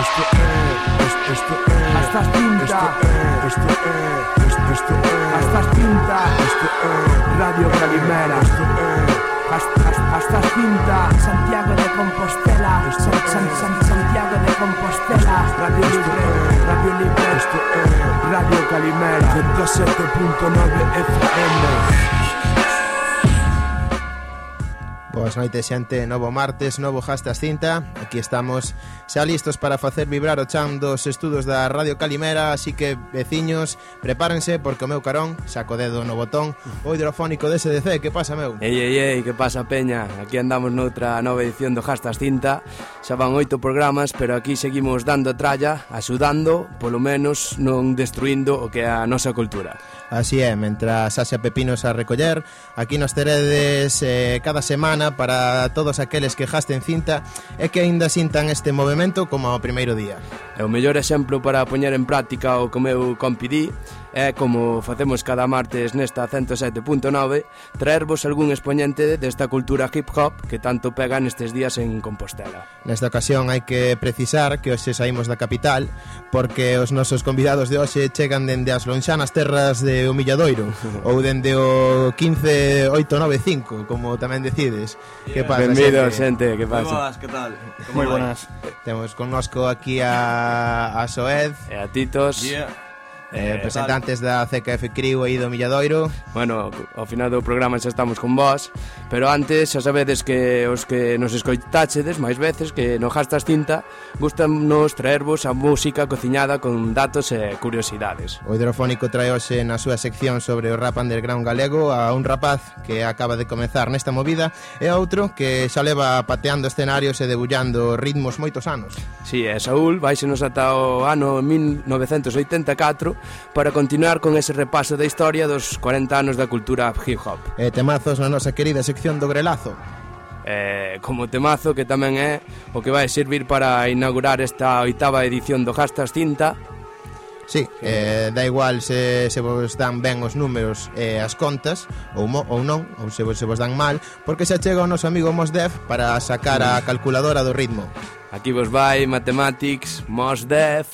esto es, esto, esto es, Hasta tinta. esto es, esto es, esto, es, Hasta tinta. esto es, Radio Calimera. esto es. Hasta, hasta, hasta tinta. Santiago de Compostela. San, San, San- Santiago de Compostela. Radio Libre. Radio Libre. Esto es Radio Calimera. 107.9 FM. Boas noites, xente, novo martes, novo Jastas Cinta Aquí estamos xa listos para facer vibrar o chan dos estudos da Radio Calimera, así que veciños, prepárense porque o meu carón saco dedo no botón o hidrofónico de SDC, que pasa meu? Ei, ei, ei, que pasa peña? Aquí andamos noutra nova edición do Jastas Cinta, xa van oito programas, pero aquí seguimos dando tralla, axudando, polo menos non destruindo o que é a nosa cultura. Así é, mentras haxa pepinos a recoller, aquí nos teredes eh, cada semana para todos aqueles que jasten cinta e que aínda sintan este movimento como ao primeiro día. É o mellor exemplo para poñer en práctica o que meu compidí é como facemos cada martes nesta 107.9, traervos algún expoñente desta cultura hip hop que tanto pega nestes días en Compostela. Nesta ocasión hai que precisar que hoxe saímos da capital porque os nosos convidados de hoxe chegan dende as lonxanas terras de Humilladoiro ou dende o 15895, como tamén decides. Yeah. Que pasa, Benvidos, xente? xente, que pasa? Boas, que tal? Moi buenas. Temos connosco aquí a, a Soez E a Titos yeah. Eh, eh representantes da CKF Criu aí do Milladoiro. Bueno, ao final do programa xa estamos con vós Pero antes xa sabedes que os que nos escoitáchedes máis veces Que no Hastas Cinta Gustanos traervos a música cociñada con datos e curiosidades. O hidrofónico trae hoxe na súa sección sobre o rap underground galego A un rapaz que acaba de comezar nesta movida E a outro que xa leva pateando escenarios e debullando ritmos moitos anos. Si, sí, e Saúl vaixenos ata o ano 1984 para continuar con ese repaso da historia dos 40 anos da cultura hip hop. E temazos na nosa querida sección do Grelazo. Eh, como temazo que tamén é o que vai servir para inaugurar esta oitava edición do Hashtag Cinta. Sí, eh, da igual se, se vos dan ben os números e eh, as contas ou, mo, ou non, ou se, se vos dan mal porque xa chega o noso amigo Mosdef para sacar a calculadora do ritmo. Aquí vos vai Mathematics Mosdef.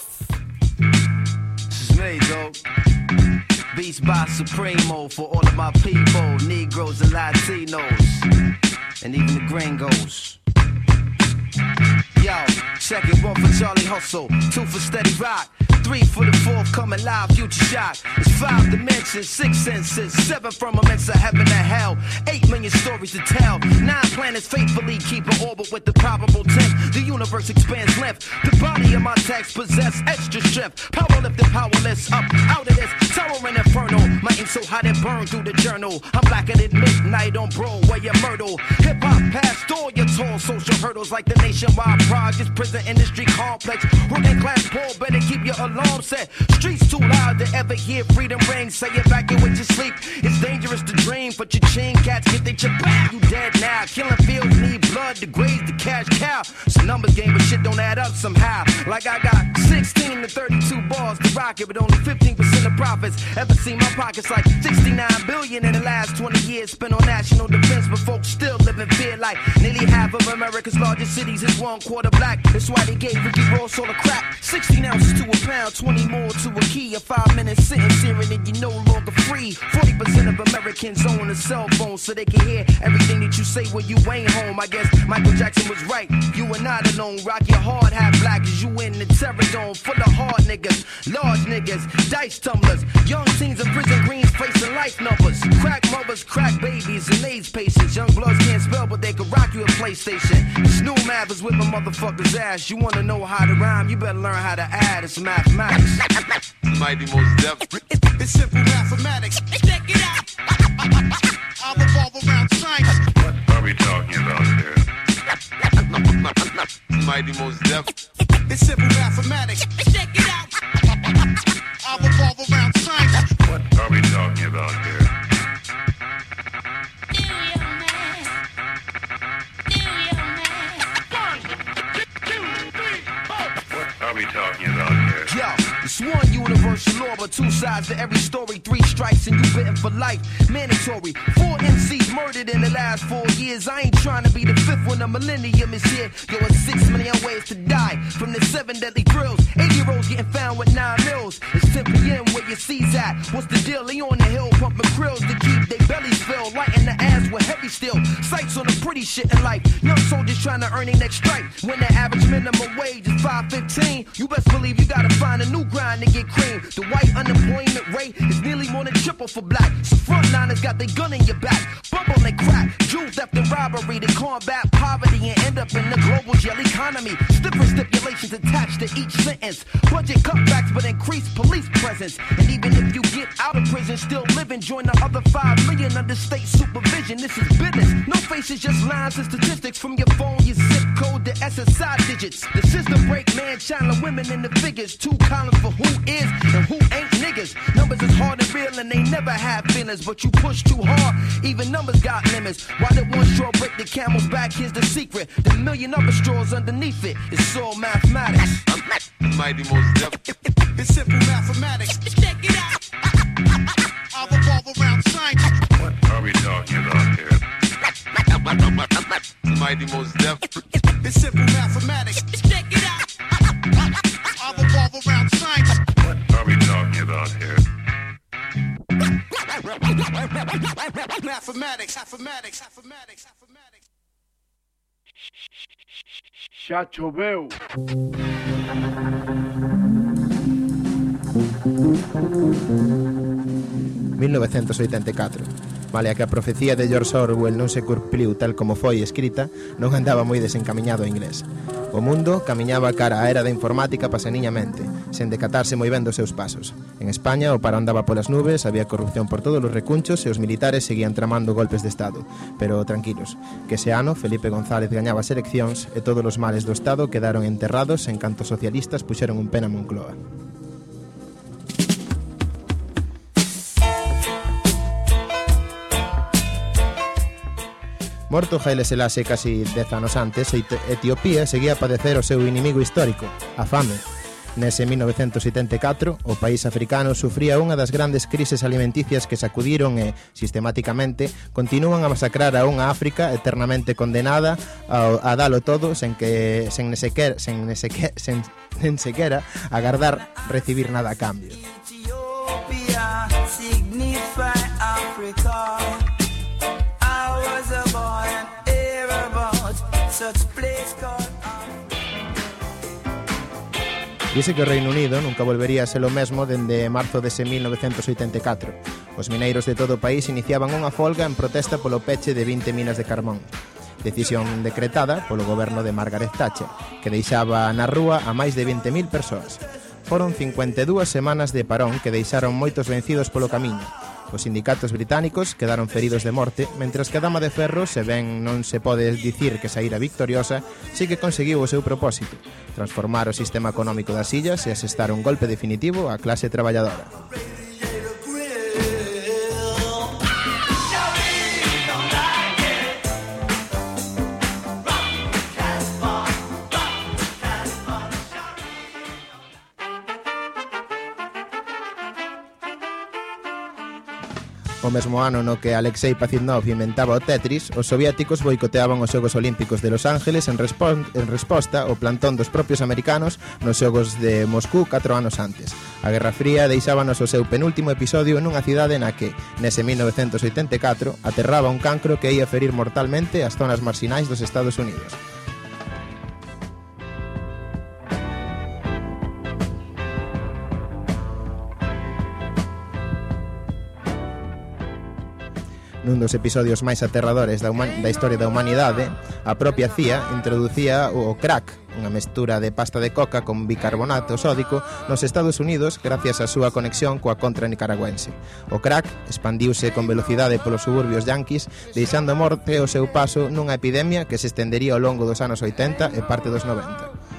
Me, dog. By Supremo for all of my people, Negroes and Latinos, and even the gringos. Yo, check it, one for Charlie Hustle, two for Steady Rock, three for the fourth, coming live future shot. It's five dimensions, six senses, seven firmaments of heaven and hell, eight million stories to tell. Nine planets faithfully keep an orbit with the probable tenth. The universe expands length. The body of my text possess extra strength. Power lifted, powerless, up out of this towering inferno. My ink so hot it burned through the journal. I'm blacker than midnight on Broadway and Myrtle. Hip hop past all your tall social hurdles like the nationwide projects, prison industry complex. Working class poor, better keep your alarm set. Streets too loud to ever hear freedom ring. Say evacuate your sleep. It's dangerous to dream, but your chain cats get they chip back. You dead now. Killing fields need blood to graze the cash cow. A numbers game, but shit don't add up somehow. Like I got 16 to 32 bars to rock it, but only 15% of profits. Ever seen my pockets like 69 billion in the last 20 years spent on national defense, but folks still live in fear like nearly half of America's largest cities is one quarter black. That's why they gave Ricky Ross all the crack. 16 ounces to a pound, 20 more to a key. A five minute sentence hearing and you're no longer free. 40% of Americans own a cell phone so they can hear everything that you say when you ain't home. I guess Michael Jackson was right. You are not alone. Rock your hard hat black as you in the terror dome. Full of hard niggas, large niggas, dice tumblers. Young teens in prison greens facing life numbers. Crack mothers, crack babies, and AIDS patients. Young bloods can't spell, but they can rock you a PlayStation. Snoop Mav is whipping motherfuckers' ass. You wanna know how to rhyme? You better learn how to add. It's mathematics. Mighty most def. It's simple mathematics. Check it out. I revolve around science. What are we talking about here? Mighty most def. It's simple mathematics. Check it out. I revolve around science. What are we talking about here? It's one universal law, but two sides to every story, three strikes and you bitten for life. Mandatory. Four MCs murdered in the last four years. I ain't trying to be the fifth when the millennium is here. Yo, it's six million ways to die from the seven deadly thrills. Eight year olds getting found with nine mils. It's 10 p.m. where your C's at. What's the deal? They on the hill pumping krills to keep their bellies filled. Lighting the ass with heavy steel. Sights on the pretty shit in life. Young soldiers trying to earn their next strike. When the average minimum wage is 515, you best believe you gotta find a new grind to get cream. The white unemployment rate is nearly more than triple for black. So frontliners got their gun in your back. Bubble and crack. Jewel theft and robbery to combat poverty and end up in the global jail economy. Stiffer stipulations attached to each sentence. Budget cutbacks but increased police presence. And even if you get out of prison, still living, join the other 5 million under state supervision. This is business. No faces, just lines and statistics from your phone, your zip code, the SSI digits. The system break man, channeling women in the figures. Two columns for who is and who ain't niggas. Numbers is hard and real and they never have feelings, but you push too hard. Even numbers got limits. Why did one straw break the camel's back? Here's the secret. The million other straws underneath it. It's all mathematics. The mighty most def. It's simple mathematics. Check it out. I'll revolve around science. What are we talking about here? The mighty most def. It's simple mathematics. Check it out. I'll revolve around science. What are we talking about here? Mathematics. Mathematics. Mathematics. Mathematics. Xa choveu. 1984. Malia que a profecía de George Orwell non se cumpliu tal como foi escrita, non andaba moi desencaminhado o inglés. O mundo camiñaba cara á era da informática paseniñamente, sen decatarse moi ben dos seus pasos. En España, o paro andaba polas nubes, había corrupción por todos os recunchos e os militares seguían tramando golpes de Estado. Pero tranquilos, que ese ano Felipe González gañaba as eleccións e todos os males do Estado quedaron enterrados en canto socialistas puxeron un pena a Moncloa. Morto Haile Selassie casi 10 anos antes, Etiopía seguía a padecer o seu inimigo histórico, a fame. Nese 1974, o país africano sufría unha das grandes crises alimenticias que sacudiron e, sistemáticamente, continúan a masacrar a unha África eternamente condenada a, a dalo todo sen que sen nesequer, sen nesequer, sen, sen sequera agardar recibir nada a cambio. Ethiopia, signify Africa. Dice que o Reino Unido nunca volvería a ser o mesmo dende marzo dese 1984. Os mineiros de todo o país iniciaban unha folga en protesta polo peche de 20 minas de carbón. Decisión decretada polo goberno de Margaret Thatcher, que deixaba na rúa a máis de 20.000 persoas. Foron 52 semanas de parón que deixaron moitos vencidos polo camiño, Os sindicatos británicos quedaron feridos de morte, mentras que a Dama de Ferro, se ben non se pode dicir que saíra victoriosa, sí que conseguiu o seu propósito, transformar o sistema económico das illas e asestar un golpe definitivo á clase traballadora. O mesmo ano no que Alexei Pachinov inventaba o Tetris, os soviéticos boicoteaban os Xogos Olímpicos de Los Ángeles en, en resposta ao plantón dos propios americanos nos Xogos de Moscú 4 anos antes. A Guerra Fría deixábanos o seu penúltimo episodio nunha cidade na que, nese 1984, aterraba un cancro que ia ferir mortalmente as zonas marxinais dos Estados Unidos. Nun dos episodios máis aterradores da, human, da historia da humanidade, a propia CIA introducía o crack, unha mestura de pasta de coca con bicarbonato sódico nos Estados Unidos gracias á súa conexión coa contra nicaragüense. O crack expandiuse con velocidade polos suburbios yanquis, deixando morte o seu paso nunha epidemia que se estendería ao longo dos anos 80 e parte dos 90.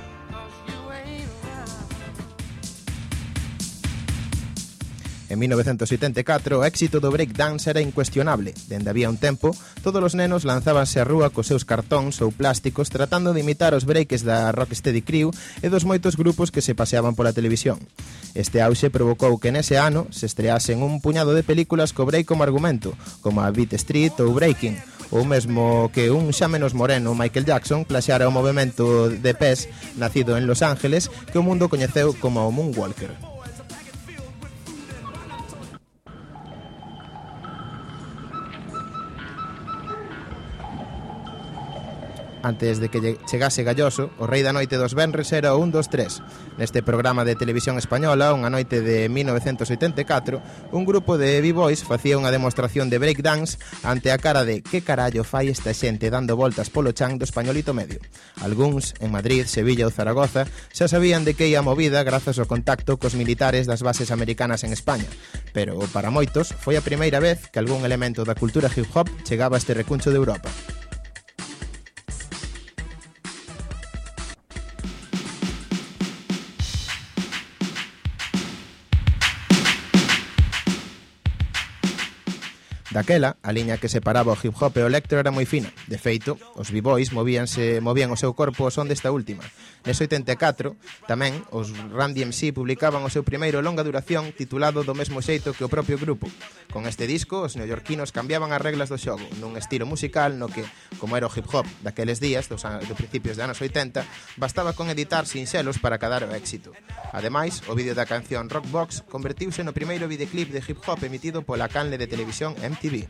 En 1974, o éxito do breakdance era incuestionable. Dende había un tempo, todos os nenos lanzábanse á rúa cos seus cartóns ou plásticos tratando de imitar os breaks da Rocksteady Crew e dos moitos grupos que se paseaban pola televisión. Este auxe provocou que nese ano se estreasen un puñado de películas co break como argumento, como a Beat Street ou Breaking, ou mesmo que un xa menos moreno Michael Jackson plaxara o movimento de pés nacido en Los Ángeles que o mundo coñeceu como o Moonwalker. Antes de que chegase Galloso, o rei da noite dos Benres era un dos tres. Neste programa de televisión española, unha noite de 1984, un grupo de b-boys facía unha demostración de breakdance ante a cara de que carallo fai esta xente dando voltas polo chan do españolito medio. Alguns, en Madrid, Sevilla ou Zaragoza, xa sabían de que ia movida grazas ao contacto cos militares das bases americanas en España. Pero, para moitos, foi a primeira vez que algún elemento da cultura hip-hop chegaba a este recuncho de Europa. Daquela, a liña que separaba o hip hop e o electro era moi fina. De feito, os b-boys movíanse, movían o seu corpo ao son desta última. Nes 84, tamén, os Run DMC publicaban o seu primeiro longa duración titulado do mesmo xeito que o propio grupo. Con este disco, os neoyorquinos cambiaban as reglas do xogo nun estilo musical no que, como era o hip hop daqueles días, dos, do principios de anos 80, bastaba con editar sinxelos para cadar o éxito. Ademais, o vídeo da canción Rockbox convertiuse no primeiro videoclip de hip hop emitido pola canle de televisión MTV TV.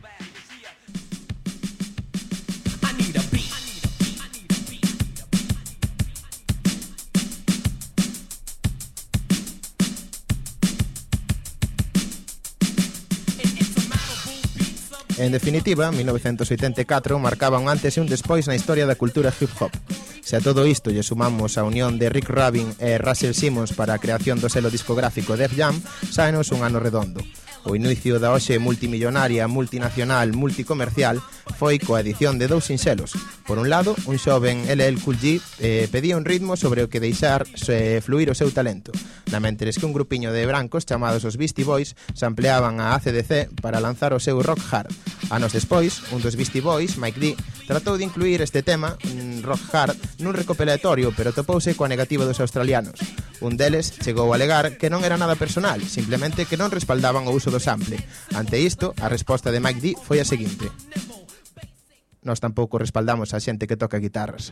En definitiva, 1984 marcaba un antes e un despois na historia da cultura hip hop. Se a todo isto lle sumamos a unión de Rick Rubin e Russell Simmons para a creación do selo discográfico Def Jam, saenos un ano redondo. O inicio da hoxe multimillonaria, multinacional, multicomercial foi coa edición de dous sinxelos. Por un lado, un xoven LL Cool G eh, pedía un ritmo sobre o que deixar se fluir o seu talento, na mentres que un grupiño de brancos chamados os Beastie Boys se ampliaban a ACDC para lanzar o seu rock hard. Anos despois, un dos Beastie Boys, Mike D, tratou de incluir este tema, mm, rock hard, nun recopilatorio, pero topouse coa negativa dos australianos. Un deles chegou a alegar que non era nada personal, simplemente que non respaldaban o uso do sample. Ante isto, a resposta de Mike D foi a seguinte nós tampouco respaldamos a xente que toca guitarras.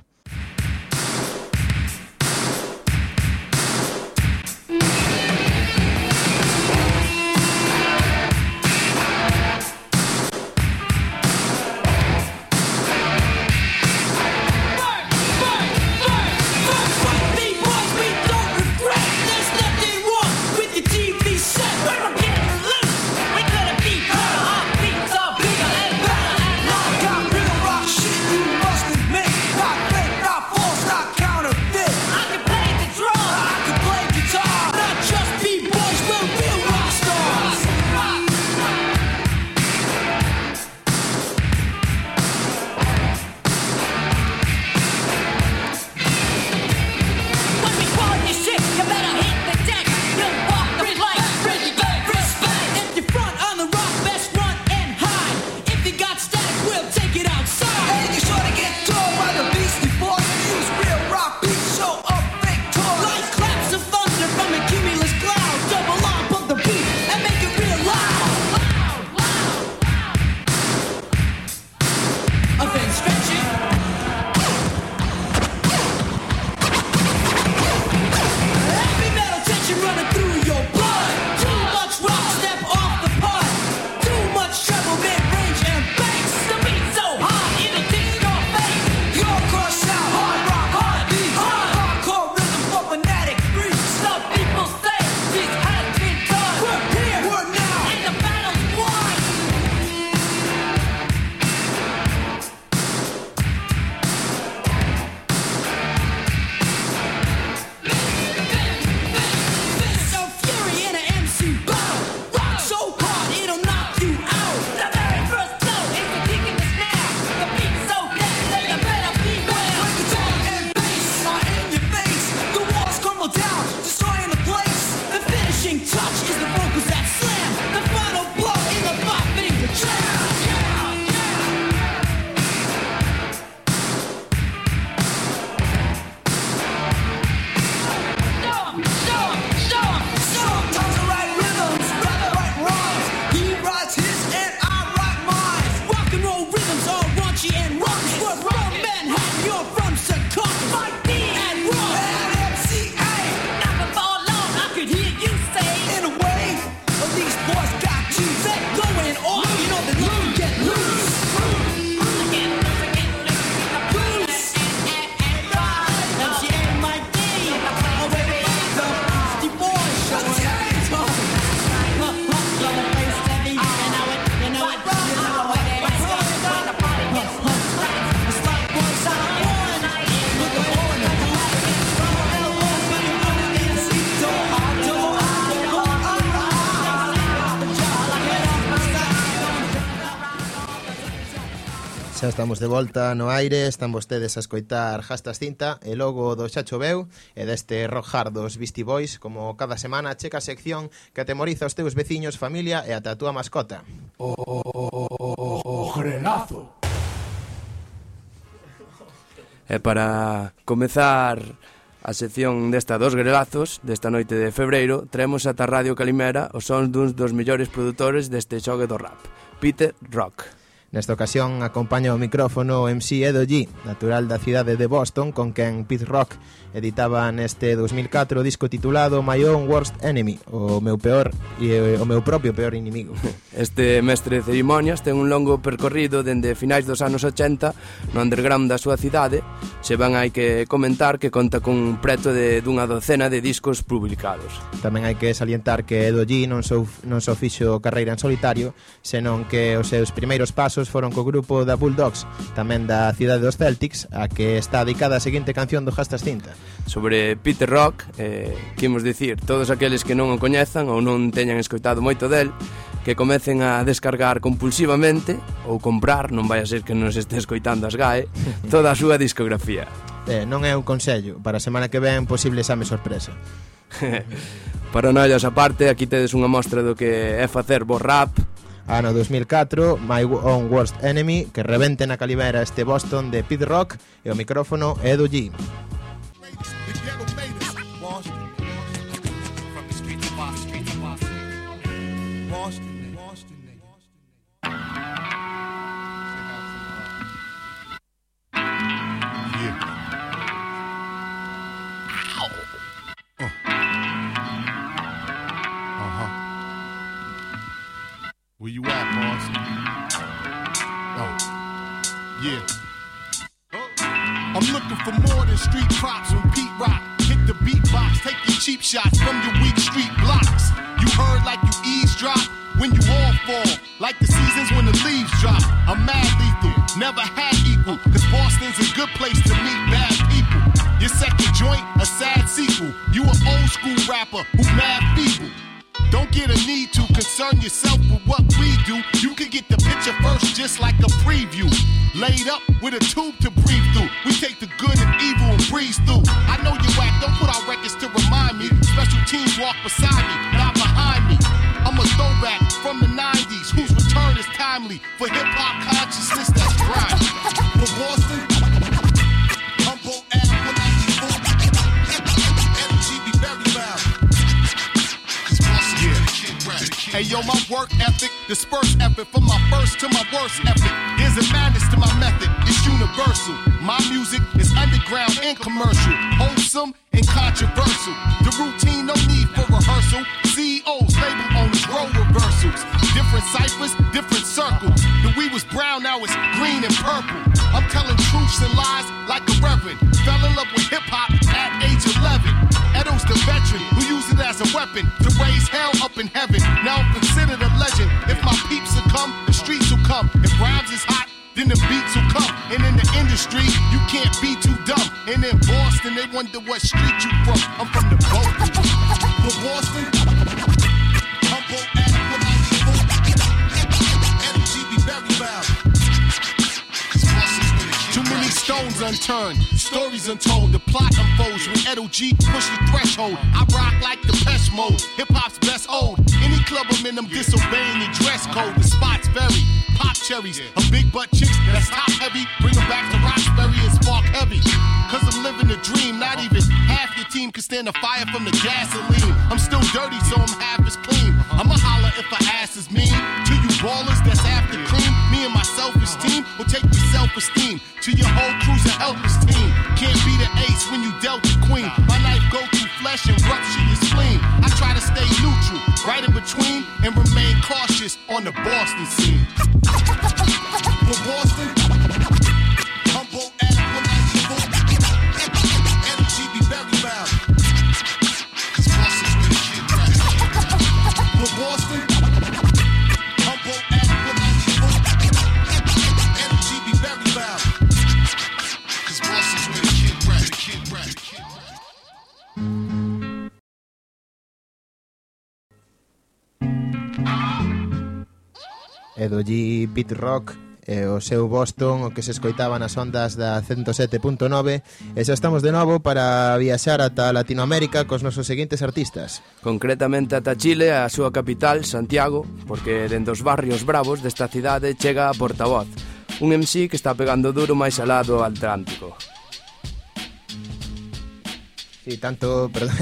Estamos de volta no aire, están vostedes a escoitar Jastas Cinta e logo do Xa Choveu e deste rock hard dos Beastie Boys como cada semana checa a sección que atemoriza os teus veciños, familia e ata a túa mascota. O, grenazo. E para comezar a sección desta dos grelazos desta noite de febreiro, traemos ata Radio Calimera os sons duns dos mellores produtores deste xogue do rap, Peter Rock. Nesta ocasión acompaña o micrófono o MC Edo G, natural da cidade de Boston, con quen Pit Rock editaba neste 2004 o disco titulado My Own Worst Enemy, o meu peor e o meu propio peor inimigo. Este mestre de cerimonias ten un longo percorrido dende finais dos anos 80 no underground da súa cidade, se van hai que comentar que conta con preto de dunha docena de discos publicados. Tamén hai que salientar que Edo G non só non só fixo carreira en solitario, senón que os seus primeiros pasos pasos foron co grupo da Bulldogs, tamén da cidade dos Celtics, a que está dedicada a seguinte canción do Jastas Cinta. Sobre Peter Rock, eh, quimos dicir, todos aqueles que non o coñezan ou non teñan escoitado moito del, que comecen a descargar compulsivamente ou comprar, non vai a ser que nos este escoitando as GAE, toda a súa discografía. Eh, non é un consello, para a semana que ven posible exame sorpresa. Paranoias aparte, aquí tedes unha mostra do que é facer bo rap ano 2004, My Own Worst Enemy, que revente na calibera este Boston de Pete Rock e o micrófono é G. the industry, you can't be too dumb. And in Boston, they wonder what street you from. I'm from the boat. From Boston, Humboldt Ave, 194. Energy be very loud. Too many stones unturned, stories untold. The plot unfolds when Edo G push the threshold. I rock like the pest mode. Hip hop's best old. Any club I'm in, I'm disobeying the dress code. The spots vary. Pop cherries, a big butt chicks that's top heavy. Bring 'em back to Roxbury and spark heavy. Cause I'm living a dream. Not even half your team can stand the fire from the gasoline. I'm still dirty, so I'm half as clean. I'ma holler if I ass is mean. To you ballers that's after cream. Me and my selfish team will take your self-esteem to your whole crew's a helpless team. And remain cautious on the Boston scene. e do G Beat Rock e o seu Boston o que se escoitaba nas ondas da 107.9 e xa estamos de novo para viaxar ata Latinoamérica cos nosos seguintes artistas. Concretamente ata Chile, a súa capital, Santiago porque dende os barrios bravos desta cidade chega a Portavoz un MC que está pegando duro máis alado ao Atlántico. Sí, tanto, perdón,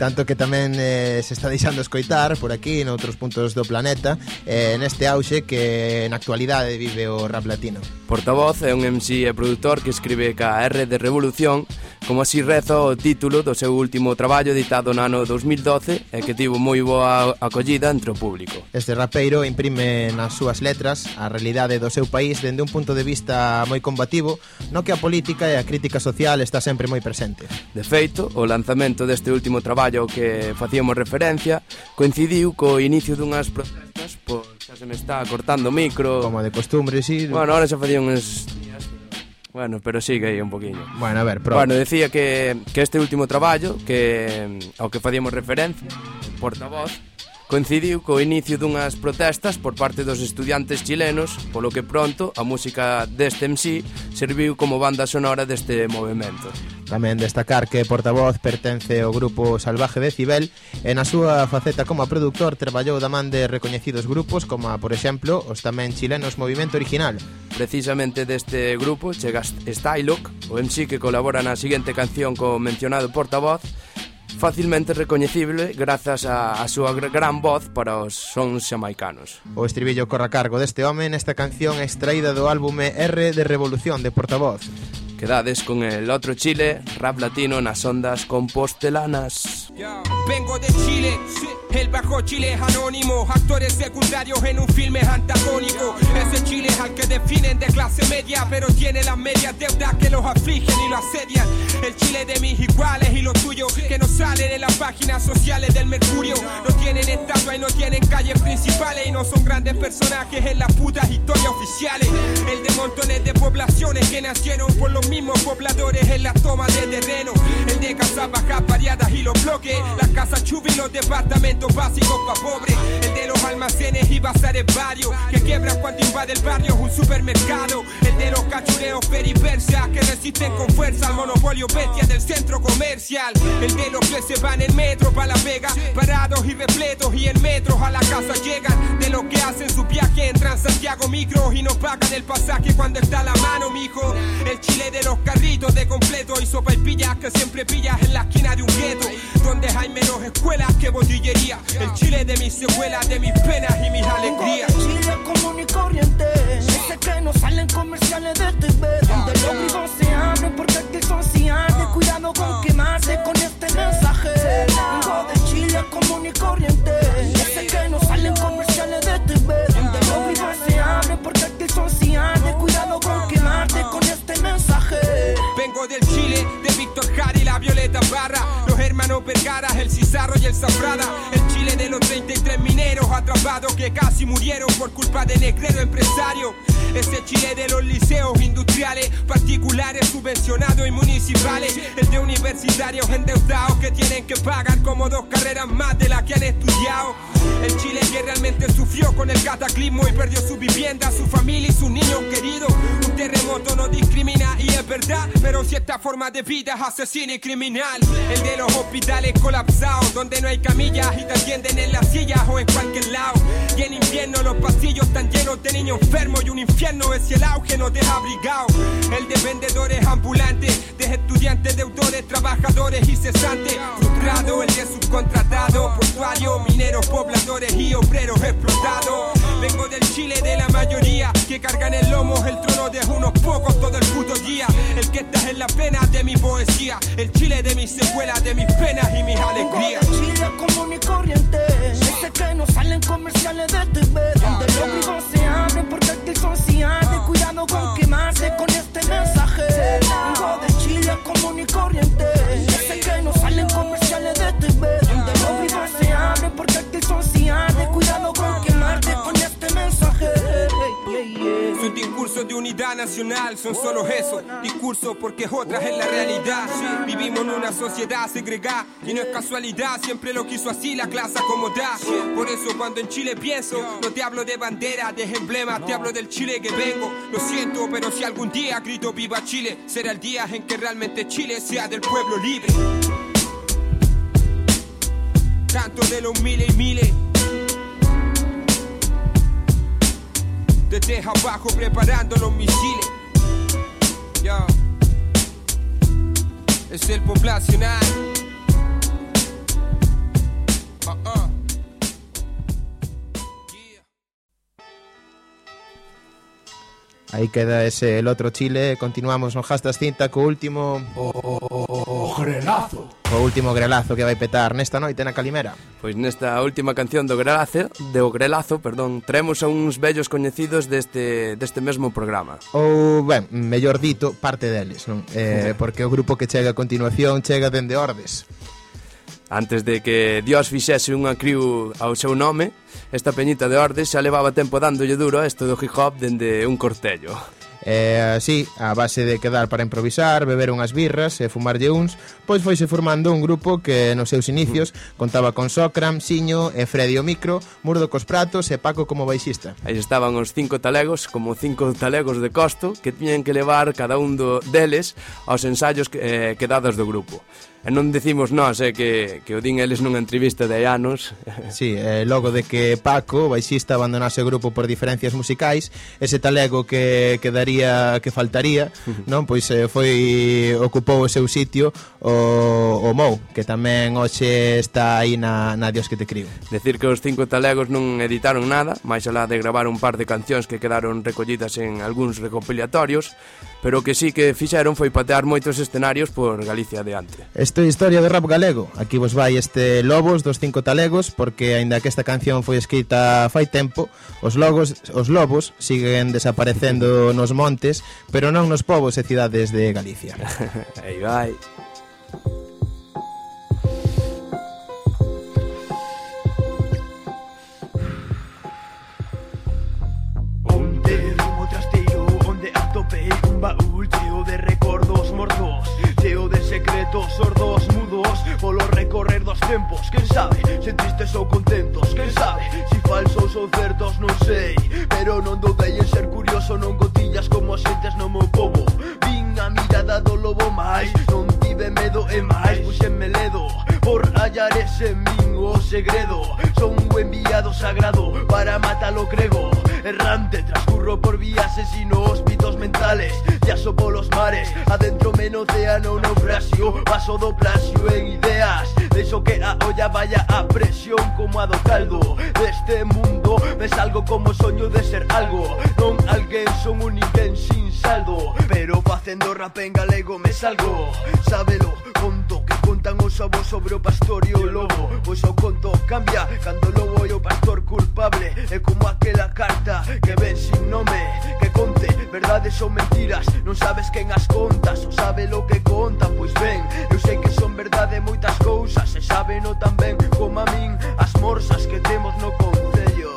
tanto que tamén eh, se está deixando escoitar por aquí en outros puntos do planeta eh, neste auxe que na actualidade vive o rap latino. Portavoz é un MC e produtor que escribe ca R de Revolución como así reza o título do seu último traballo editado no ano 2012 e que tivo moi boa acollida entre o público. Este rapeiro imprime nas súas letras a realidade do seu país dende un punto de vista moi combativo no que a política e a crítica social está sempre moi presente. De feito, o lanzamento deste último traballo que facíamos referencia coincidiu co inicio dunhas protestas por xa se me está cortando o micro Como de costumbre, sí Bueno, ahora xa facía uns días Bueno, pero sigue aí un poquinho Bueno, a ver, pro. Bueno, decía que, que este último traballo que ao que facíamos referencia portavoz coincidiu co inicio dunhas protestas por parte dos estudiantes chilenos, polo que pronto a música deste MC serviu como banda sonora deste movimento. Tamén destacar que Portavoz pertence ao grupo Salvaje de Cibel e na súa faceta como produtor traballou da man de recoñecidos grupos como, por exemplo, os tamén chilenos Movimento Original. Precisamente deste grupo chega Stylock, o MC que colabora na seguinte canción co mencionado Portavoz, facilmente recoñecible grazas a, a súa gran voz para os sons xamaicanos. O estribillo corre a cargo deste home nesta canción extraída do álbume R de Revolución de Portavoz, Quedades con el otro Chile, rap latino nas ondas compostelanas. Vengo de Chile, el bajo Chile es anónimo, actores secundarios en un filme antagónico. Ese Chile es al que definen de clase media, pero tiene las medias deudas que los afligen y lo asedian. El Chile de mis iguales y los tuyos, que no sale de las páginas sociales del Mercurio. No tienen estatua y no tienen calles principales y no son grandes personajes en las putas historias oficiales. El de montones de poblaciones que nacieron por los mismos pobladores en la toma de terreno. El de casas bajas variadas y los bloques, las casas chubis los departamentos básicos para pobres. El de los almacenes y bazares varios que quiebran cuando invade el barrio un supermercado. El de los cachureos peripersas que resisten con fuerza al monopolio bestia del centro comercial. El de los que se van en metro para la vega, parados y repletos y en metros a la casa llegan. De los que hacen su viaje entran Santiago micro y no pagan el pasaje cuando está la mano, mijo. El chile de los carritos de completo y sopa y pillas que siempre pillas en la esquina de un gueto. Donde hay menos escuelas que botillería. El chile de mis secuelas, de mis penas y mis alegrías. Chile común y corriente. Ese que no salen comerciales de TV. Donde los vivos se abren porque aquí son cianes. Cuidado con quemarse con este mensaje. Vengo de Chile común y corriente. Ese que no salen comerciales de TV. Donde los vivos se abren porque aquí son cianes. Cuidado con Vengo del Chile, de Víctor Jara y la Violeta Barra. Los hermanos Vergara, el Cizarro y el Zafrada. El Chile de los 33 mineros atrapados que casi murieron por culpa de negrero empresario. Ese Chile de los liceos industriales, particulares, subvencionados y municipales. El de universitarios endeudados que tienen que pagar como dos carreras más de las que han estudiado. El Chile que realmente sufrió con el cataclismo y perdió su vivienda, su familia y sus niños queridos. Un terremoto no discrimina y es verdad, pero si esta forma de vida es asesina y criminal. El de los hospitales colapsados, donde no hay camillas y te atienden en las sillas o en cualquier lado. Y en invierno los pasillos están llenos de niños enfermos y un infierno es si el auge nos deja abrigado. El de vendedores ambulantes, de estudiantes, deudores, trabajadores y cesantes. Frustrado, el de subcontratado, portuario, mineros, pobladores y obreros explotados. Vengo del Chile de la mayoría que cargan el lomo el trono de unos pocos todo el puto día. Está en la pena de mi poesía, el Chile de mis secuelas, de mis penas y mis alegrías. Nacional son solo eso, discurso porque otra es la realidad. Vivimos en una sociedad segregada y no es casualidad, siempre lo quiso así la clase acomodada. Por eso cuando en Chile pienso, no te hablo de bandera, de emblema, te hablo del Chile que vengo. Lo siento, pero si algún día grito viva Chile, será el día en que realmente Chile sea del pueblo libre. Canto de los miles y miles. Desde abajo preparando los misiles. Yo. Es el poblacional. Uh-uh. Aí queda ese el outro Chile. Continuamos no Jastas Cinta co último O, grelazo. O último grelazo que vai petar nesta noite na Calimera. Pois nesta última canción do grelazo De o grelazo, perdón Traemos a uns vellos coñecidos deste, deste mesmo programa. Ou, ben, mellor dito, parte deles non? Eh, porque o grupo que chega a continuación Chega dende Ordes. Antes de que Dios fixese unha criu ao seu nome, esta peñita de Ordes xa levaba tempo dándolle duro a isto do hip hop dende un cortello. E así, a base de quedar para improvisar, beber unhas birras e fumarlle uns, pois foise formando un grupo que nos seus inicios contaba con Socram, Siño e Freddy o Micro, Murdo cos Pratos e Paco como baixista. Aí estaban os cinco talegos, como cinco talegos de costo, que tiñan que levar cada un do deles aos ensaios eh, quedadas do grupo. E non decimos nós eh, que, que o din eles nunha entrevista de anos. Sí, eh, logo de que Paco, baixista, abandonase o grupo por diferencias musicais Ese talego que quedaría, que faltaría non? Pois eh, foi, ocupou o seu sitio o, o Mou Que tamén hoxe está aí na, na Dios que te crio. Decir que os cinco talegos non editaron nada máis alá de gravar un par de cancións que quedaron recollidas en algúns recopilatorios pero o que sí que fixeron foi patear moitos escenarios por Galicia adiante. Isto é historia de rap galego. Aquí vos vai este Lobos dos cinco talegos, porque aínda que esta canción foi escrita fai tempo, os logos, os lobos siguen desaparecendo nos montes, pero non nos povos e cidades de Galicia. Aí vai. Secretos sordos, mudos Polo recorrer dos tempos Quen sabe, se tristes ou contentos Quen sabe, si falsos ou certos non sei Pero non dudei en ser curioso Non gotillas como xentes no meu povo Vin a mirada do lobo máis Non tive medo e máis. Puxenme ledo por hallar ese min o segredo. Son un enviado sagrado para matar o grego Errante, transcurro por vías asesino Hospitos mentales, yaso polos mares Adentro me no océano naufrasio Paso do plasio en ideas Deixo que a olla vaya a presión Como a do caldo deste mundo Me salgo como soño de ser algo Non alguén, son un sin saldo Pero facendo rap en galego me salgo Sábelo, conto Contan os avós sobre o pastor e o lobo Pois o conto cambia Cando o lobo e o pastor culpable. É como aquela carta que ven sin nome Que conte verdades ou mentiras. Non sabes quen as contas ou sabe lo que contan. Pois ben, eu sei que son verdade moitas cousas E sabe no tamén como a min As morsas que temos no concello.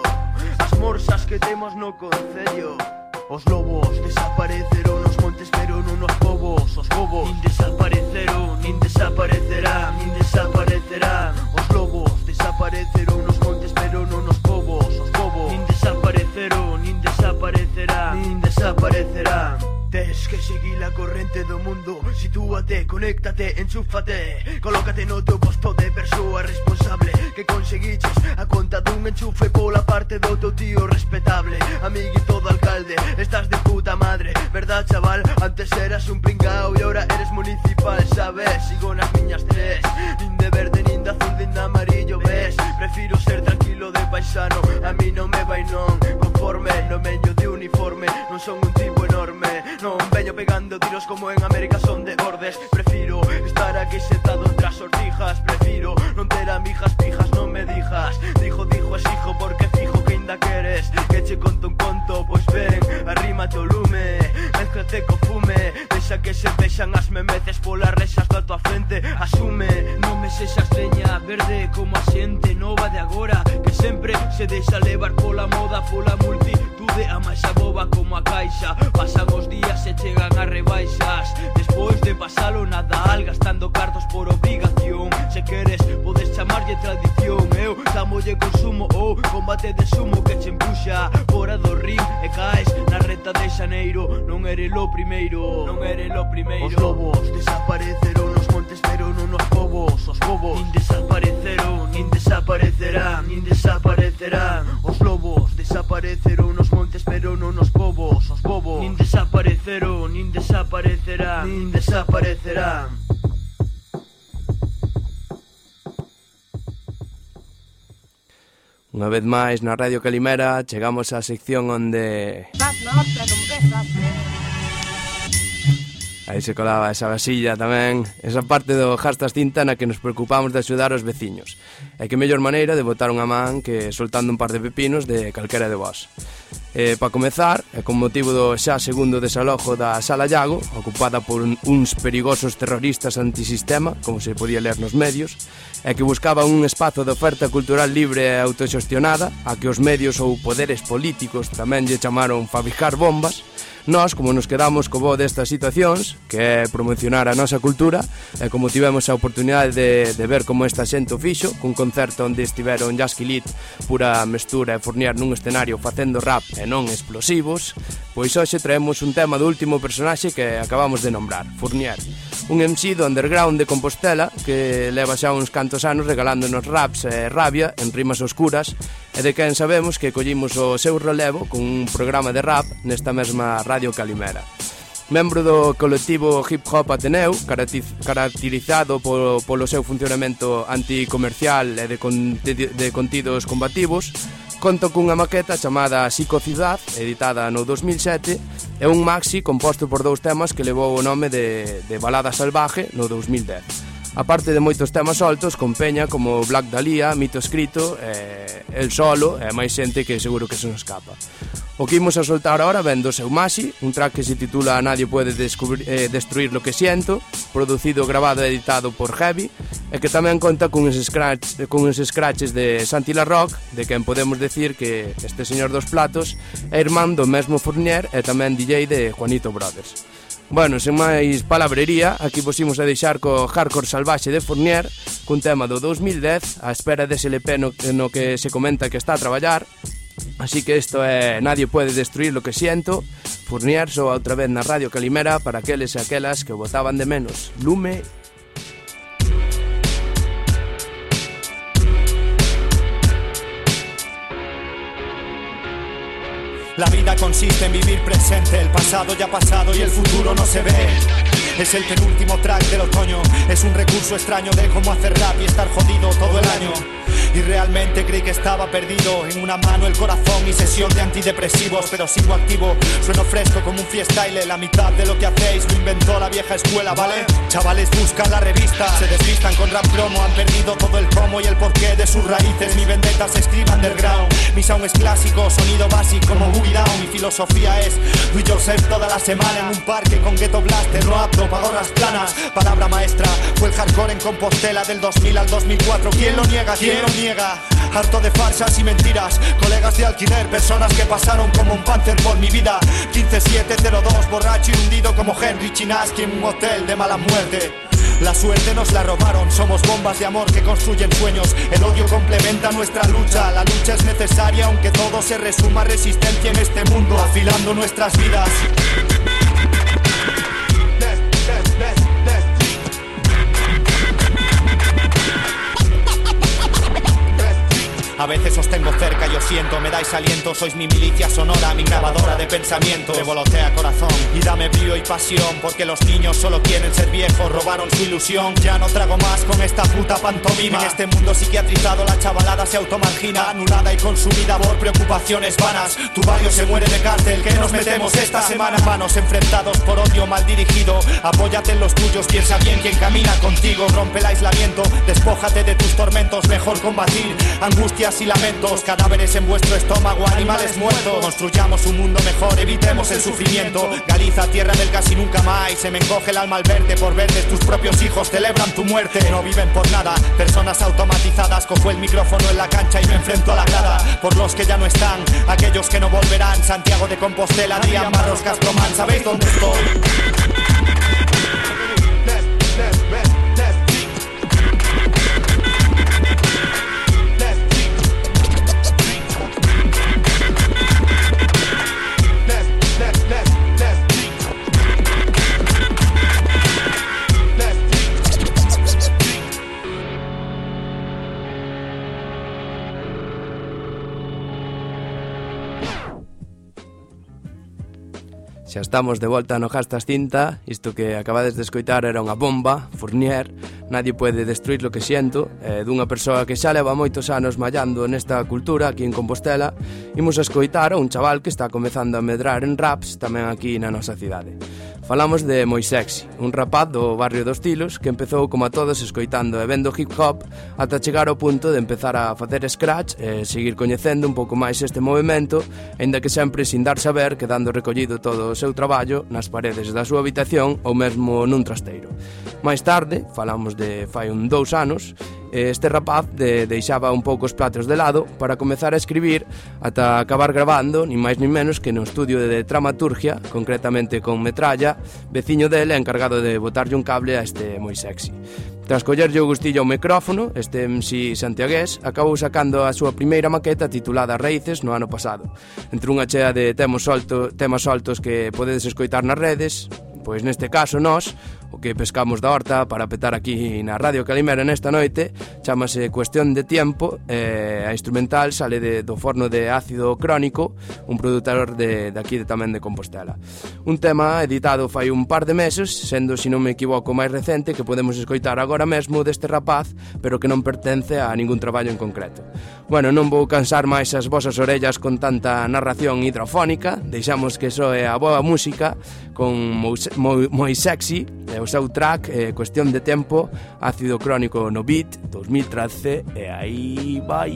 As morsas que temos no concello. Os lobos desapareceron nos montes pero non nos pobres todos os bobos Nin desapareceron, nin desaparecerán, nin desaparecerán. Os lobos desapareceron nos montes pero non nos povos Os bobos nin desapareceron, nin desaparecerán, nin desaparecerán. Tes que seguir a corrente do mundo. Sitúate, conéctate, enchúfate. Colócate no teu posto de persoa responsable Que conseguiches a conta dun enchufe Pola parte do teu tío respetable. Amiguito do alcalde, estás de puta madre Verdad chaval, antes eras un pringao E ahora eres municipal, sabes? Sigo nas miñas tres Nin de verde, nin de azul, nin de amarillo, ves? Prefiro ser tranquilo de paisano A mí non me vai non Conforme no meño de un uniforme Non son un tipo enorme Non veño pegando tiros como en América son de bordes. Prefiro estar aquí sentado tras sortijas Prefiro non ter amigas pijas, non me dijas Dijo, dijo, es hijo porque fijo que ainda queres Que che conto un conto, pois ven, arrímate o lume Mézclate co fume, deixa que se vexan as memeces polas rexas da tua frente Asume, non me sexas leña verde como a xente nova de agora Que sempre se deixa levar pola moda, pola xude a máis a boba como a caixa. Pasan os días e chegan as rebaixas. Despois de pasalo nada al gastando cartos por obligación se queres Podes chamarlle tradición eh. Eu chamolle consumo ou combate de sumo que che empuxa Fora do ring e caes na reta de xaneiro Non eres lo primeiro, non eres lo primeiro Os lobos desapareceron nos montes pero non os povos Os bobos. Nin desapareceron, nin desaparecerán, nin desaparecerán Os lobos. Desapareceron nos montes pero non os povos Os bobos. Nin desapareceron, nin desaparecerán, nin desaparecerán Unha vez máis na Radio Calimera chegamos á sección onde... Aí se colaba esa vasilla tamén, esa parte do Jastas Cinta na que nos preocupamos de axudar os veciños. E que mellor maneira de botar unha man que soltando un par de pepinos de calquera de vós. E, para comezar, e con motivo do xa segundo desalojo da Sala Llago, ocupada por un, uns perigosos terroristas antisistema, como se podía ler nos medios, e que buscaba un espazo de oferta cultural libre e autoxestionada, a que os medios ou poderes políticos tamén lle chamaron fabricar bombas, Nós, como nos quedamos co bo destas situacións, que é promocionar a nosa cultura, e como tivemos a oportunidade de, de ver como esta xente o fixo, cun concerto onde estiveron Jazz Kilit, pura mestura e fornear nun escenario facendo rap e non explosivos, pois hoxe traemos un tema do último personaxe que acabamos de nombrar, Fournier, un MC do underground de Compostela que leva xa uns cantos anos regalándonos raps e rabia en rimas oscuras e de quen sabemos que collimos o seu relevo con un programa de rap nesta mesma Radio Calimera. Membro do colectivo Hip Hop Ateneu, caracterizado polo, polo seu funcionamento anticomercial e de, con, de, de contidos combativos, conto cunha maqueta chamada Psicocidad, editada no 2007, e un maxi composto por dous temas que levou o nome de, de Balada Salvaje no 2010 aparte de moitos temas soltos con peña como Black Dalia, Mito Escrito, eh, El Solo e eh, máis xente que seguro que se nos escapa. O que imos a soltar ahora ven do seu Masi, un track que se titula Nadie puede descubrir, eh, destruir lo que siento, producido, grabado e editado por Heavy, e que tamén conta con uns, scratch, con uns scratches de Santi La Rock, de quen podemos decir que este señor dos platos é irmán do mesmo Fournier e tamén DJ de Juanito Brothers. Bueno, sen máis palabrería, aquí vos imos a deixar co Hardcore Salvaxe de Fournier cun tema do 2010 a espera dese LP no, no que se comenta que está a traballar. Así que isto é Nadie pode destruir lo que siento. Fournier soa outra vez na Radio Calimera para aqueles e aquelas que votaban botaban de menos. Lume La vida consiste en vivir presente, el pasado ya pasado y el futuro no se ve. Es el penúltimo track del otoño, es un recurso extraño de cómo hacer rap y estar jodido todo el año. Y realmente creí que estaba perdido. En una mano el corazón y sesión de antidepresivos. Pero sigo activo, sueno fresco como un freestyle. La mitad de lo que hacéis lo inventó la vieja escuela, ¿vale? Chavales buscan la revista. Se desvistan con rap promo. Han perdido todo el cómo y el porqué de sus raíces. Mi vendetta se escribe underground. Mi sound es clásico, sonido básico como Boogie Down. Mi filosofía es do yourself toda la semana. En un parque con ghetto blaster, no apto para gorras planas. Palabra maestra, fue el hardcore en Compostela Del 2000 al 2004 ¿Quién lo niega? ¿Quién lo niega? Harto de farsas y mentiras, colegas de alquiler, personas que pasaron como un panzer por mi vida. 15702, borracho y hundido como Henry Chinaski en un hotel de mala muerte. La suerte nos la robaron, somos bombas de amor que construyen sueños. El odio complementa nuestra lucha, la lucha es necesaria aunque todo se resuma resistencia en este mundo, afilando nuestras vidas. A veces os tengo cerca y os siento, me dais aliento, sois mi milicia sonora, mi grabadora de pensamiento. Revolotea corazón y dame brío y pasión, porque los niños solo quieren ser viejos, robaron su ilusión. Ya no trago más con esta puta pantomima. En este mundo psiquiatrizado la chavalada se automargina, anulada y consumida por preocupaciones vanas. Tu barrio se muere de cárcel, que nos metemos esta semana. Manos enfrentados por odio mal dirigido. Apóyate en los tuyos, piensa bien quien camina contigo. Rompe el aislamiento, despójate de tus tormentos, mejor combatir angustias y lamentos, cadáveres en vuestro estómago, animales muertos. Construyamos un mundo mejor, evitemos el sufrimiento. Galiza, tierra del casi nunca más. Se me encoge el alma al verte por verte. Tus propios hijos celebran tu muerte. No viven por nada, personas automatizadas. Cojo el micrófono en la cancha y me enfrento a la grada. Por los que ya no están, aquellos que no volverán. Santiago de Compostela, Díaz Barros, Castromán. ¿Sabéis dónde estoy? Xa estamos de volta no Gastas Cinta. Isto que acabades de escoitar era unha bomba Fournier. Nadie pode destruir lo que siento eh, Dunha persoa que xa leva moitos anos mallando nesta cultura aquí en Compostela. Imos a escoitar a un chaval que está comezando a medrar en raps tamén aquí na nosa cidade. Falamos de Moi Sexy, un rapaz do barrio dos Tilos que empezou como a todos escoitando e vendo hip hop ata chegar ao punto de empezar a facer scratch e seguir coñecendo un pouco máis este movimento, aínda que sempre sin dar saber quedando recollido todo o seu traballo nas paredes da súa habitación ou mesmo nun trasteiro. Máis tarde, falamos de fai un dous anos, Eh, este rapaz de, deixaba un pouco os platos de lado para comezar a escribir ata acabar grabando, ni máis ni menos que no estudio de dramaturgia, concretamente con Metralla, veciño dele encargado de botarlle un cable a este moi sexy. Tras collerlle o gustillo ao micrófono, este MC santiagués acabou sacando a súa primeira maqueta titulada Raíces no ano pasado. Entre unha chea de temas, solto, temas soltos que podedes escoitar nas redes, pois neste caso nós O que pescamos da horta para petar aquí na Radio Calimera nesta noite Chámase Cuestión de Tiempo e a instrumental sale de, do forno de ácido crónico Un produtor de, de aquí de, tamén de Compostela. Un tema editado fai un par de meses Sendo, se non me equivoco, máis recente Que podemos escoitar agora mesmo deste rapaz Pero que non pertence a ningún traballo en concreto. Bueno, non vou cansar máis as vosas orellas con tanta narración hidrofónica Deixamos que soe a boa música con moi, moi, moi sexy e o o seu track eh, Cuestión de Tempo, Ácido Crónico no Beat 2013 e aí vai...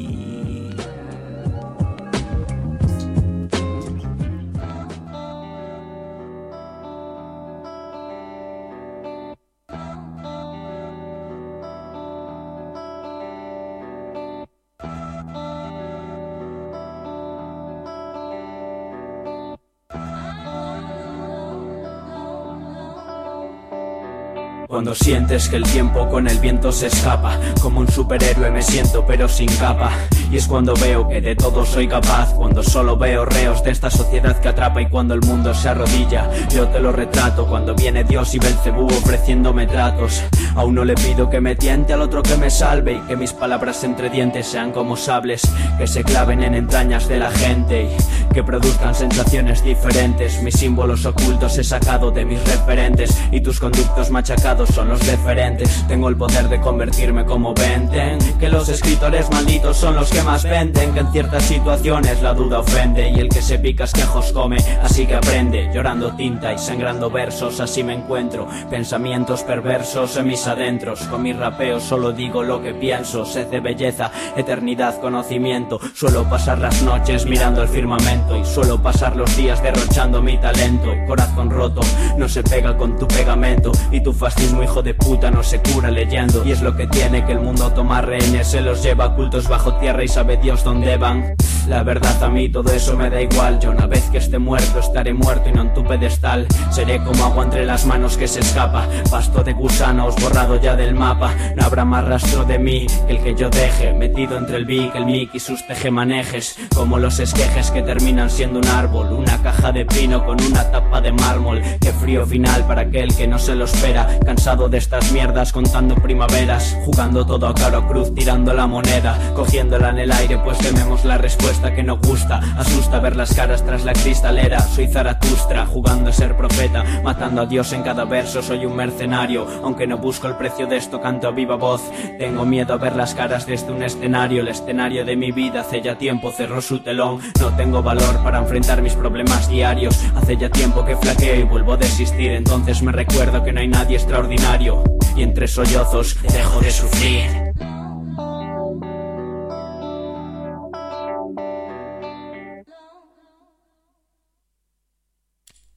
Cuando sientes que el tiempo con el viento se escapa. Como un superhéroe me siento pero sin capa. Y es cuando veo que de todo soy capaz Cuando solo veo reos de esta sociedad que atrapa Y cuando el mundo se arrodilla. Yo te lo retrato Cuando viene Dios y Belcebú ofreciéndome tratos. A uno le pido que me tiente Al otro que me salve Y que mis palabras entre dientes sean como sables Que se claven en entrañas de la gente Y que produzcan sensaciones diferentes. Mis símbolos ocultos he sacado de mis referentes Y tus conductos machacados son los deferentes Tengo el poder de convertirme como venten Que los escritores malditos son los que más venden. Que en ciertas situaciones la duda ofende Y el que se pica esquejos come, así que aprende. Llorando tinta y sangrando versos, así me encuentro. Pensamientos perversos en mis adentros. Con mis rapeos solo digo lo que pienso. Sed de belleza, eternidad, conocimiento. Suelo pasar las noches mirando el firmamento Y suelo pasar los días derrochando mi talento. Corazón roto, no se pega con tu pegamento Y tu fascismo hijo de puta no se cura leyendo. Y es lo que tiene que el mundo toma rehenes. Se los lleva ocultos bajo tierra y sabe Dios dónde van La verdad a mí todo eso me da igual. Yo una vez que esté muerto estaré muerto y no en tu pedestal. Seré como agua entre las manos que se escapa. Pasto de gusanos borrado ya del mapa. No habrá más rastro de mí que el que yo deje. Metido entre el Vic, el Mic y sus tejemanejes. Como los esquejes que terminan siendo un árbol. Una caja de pino con una tapa de mármol. Qué frío final para aquel que no se lo espera. Cansado de estas mierdas contando primaveras. Jugando todo a caro cruz tirando la moneda. Cogiéndola en el aire pues tememos la respuesta que no gusta. Asusta ver las caras tras la cristalera. Soy Zaratustra jugando a ser profeta. Matando a Dios en cada verso soy un mercenario. Aunque no busco el precio de esto canto a viva voz. Tengo miedo a ver las caras desde un escenario. El escenario de mi vida hace ya tiempo cerró su telón. No tengo valor para enfrentar mis problemas diarios. Hace ya tiempo que flaqueo y vuelvo a desistir. Entonces me recuerdo que no hay nadie extraordinario. Y entre sollozos dejo de sufrir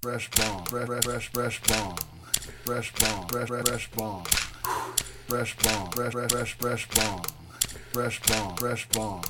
fresh bomb, fresh, fresh, fresh bomb, fresh bomb, fresh, fresh, bomb, fresh bomb, fresh, fresh, fresh, bomb, fresh bomb, fresh bomb.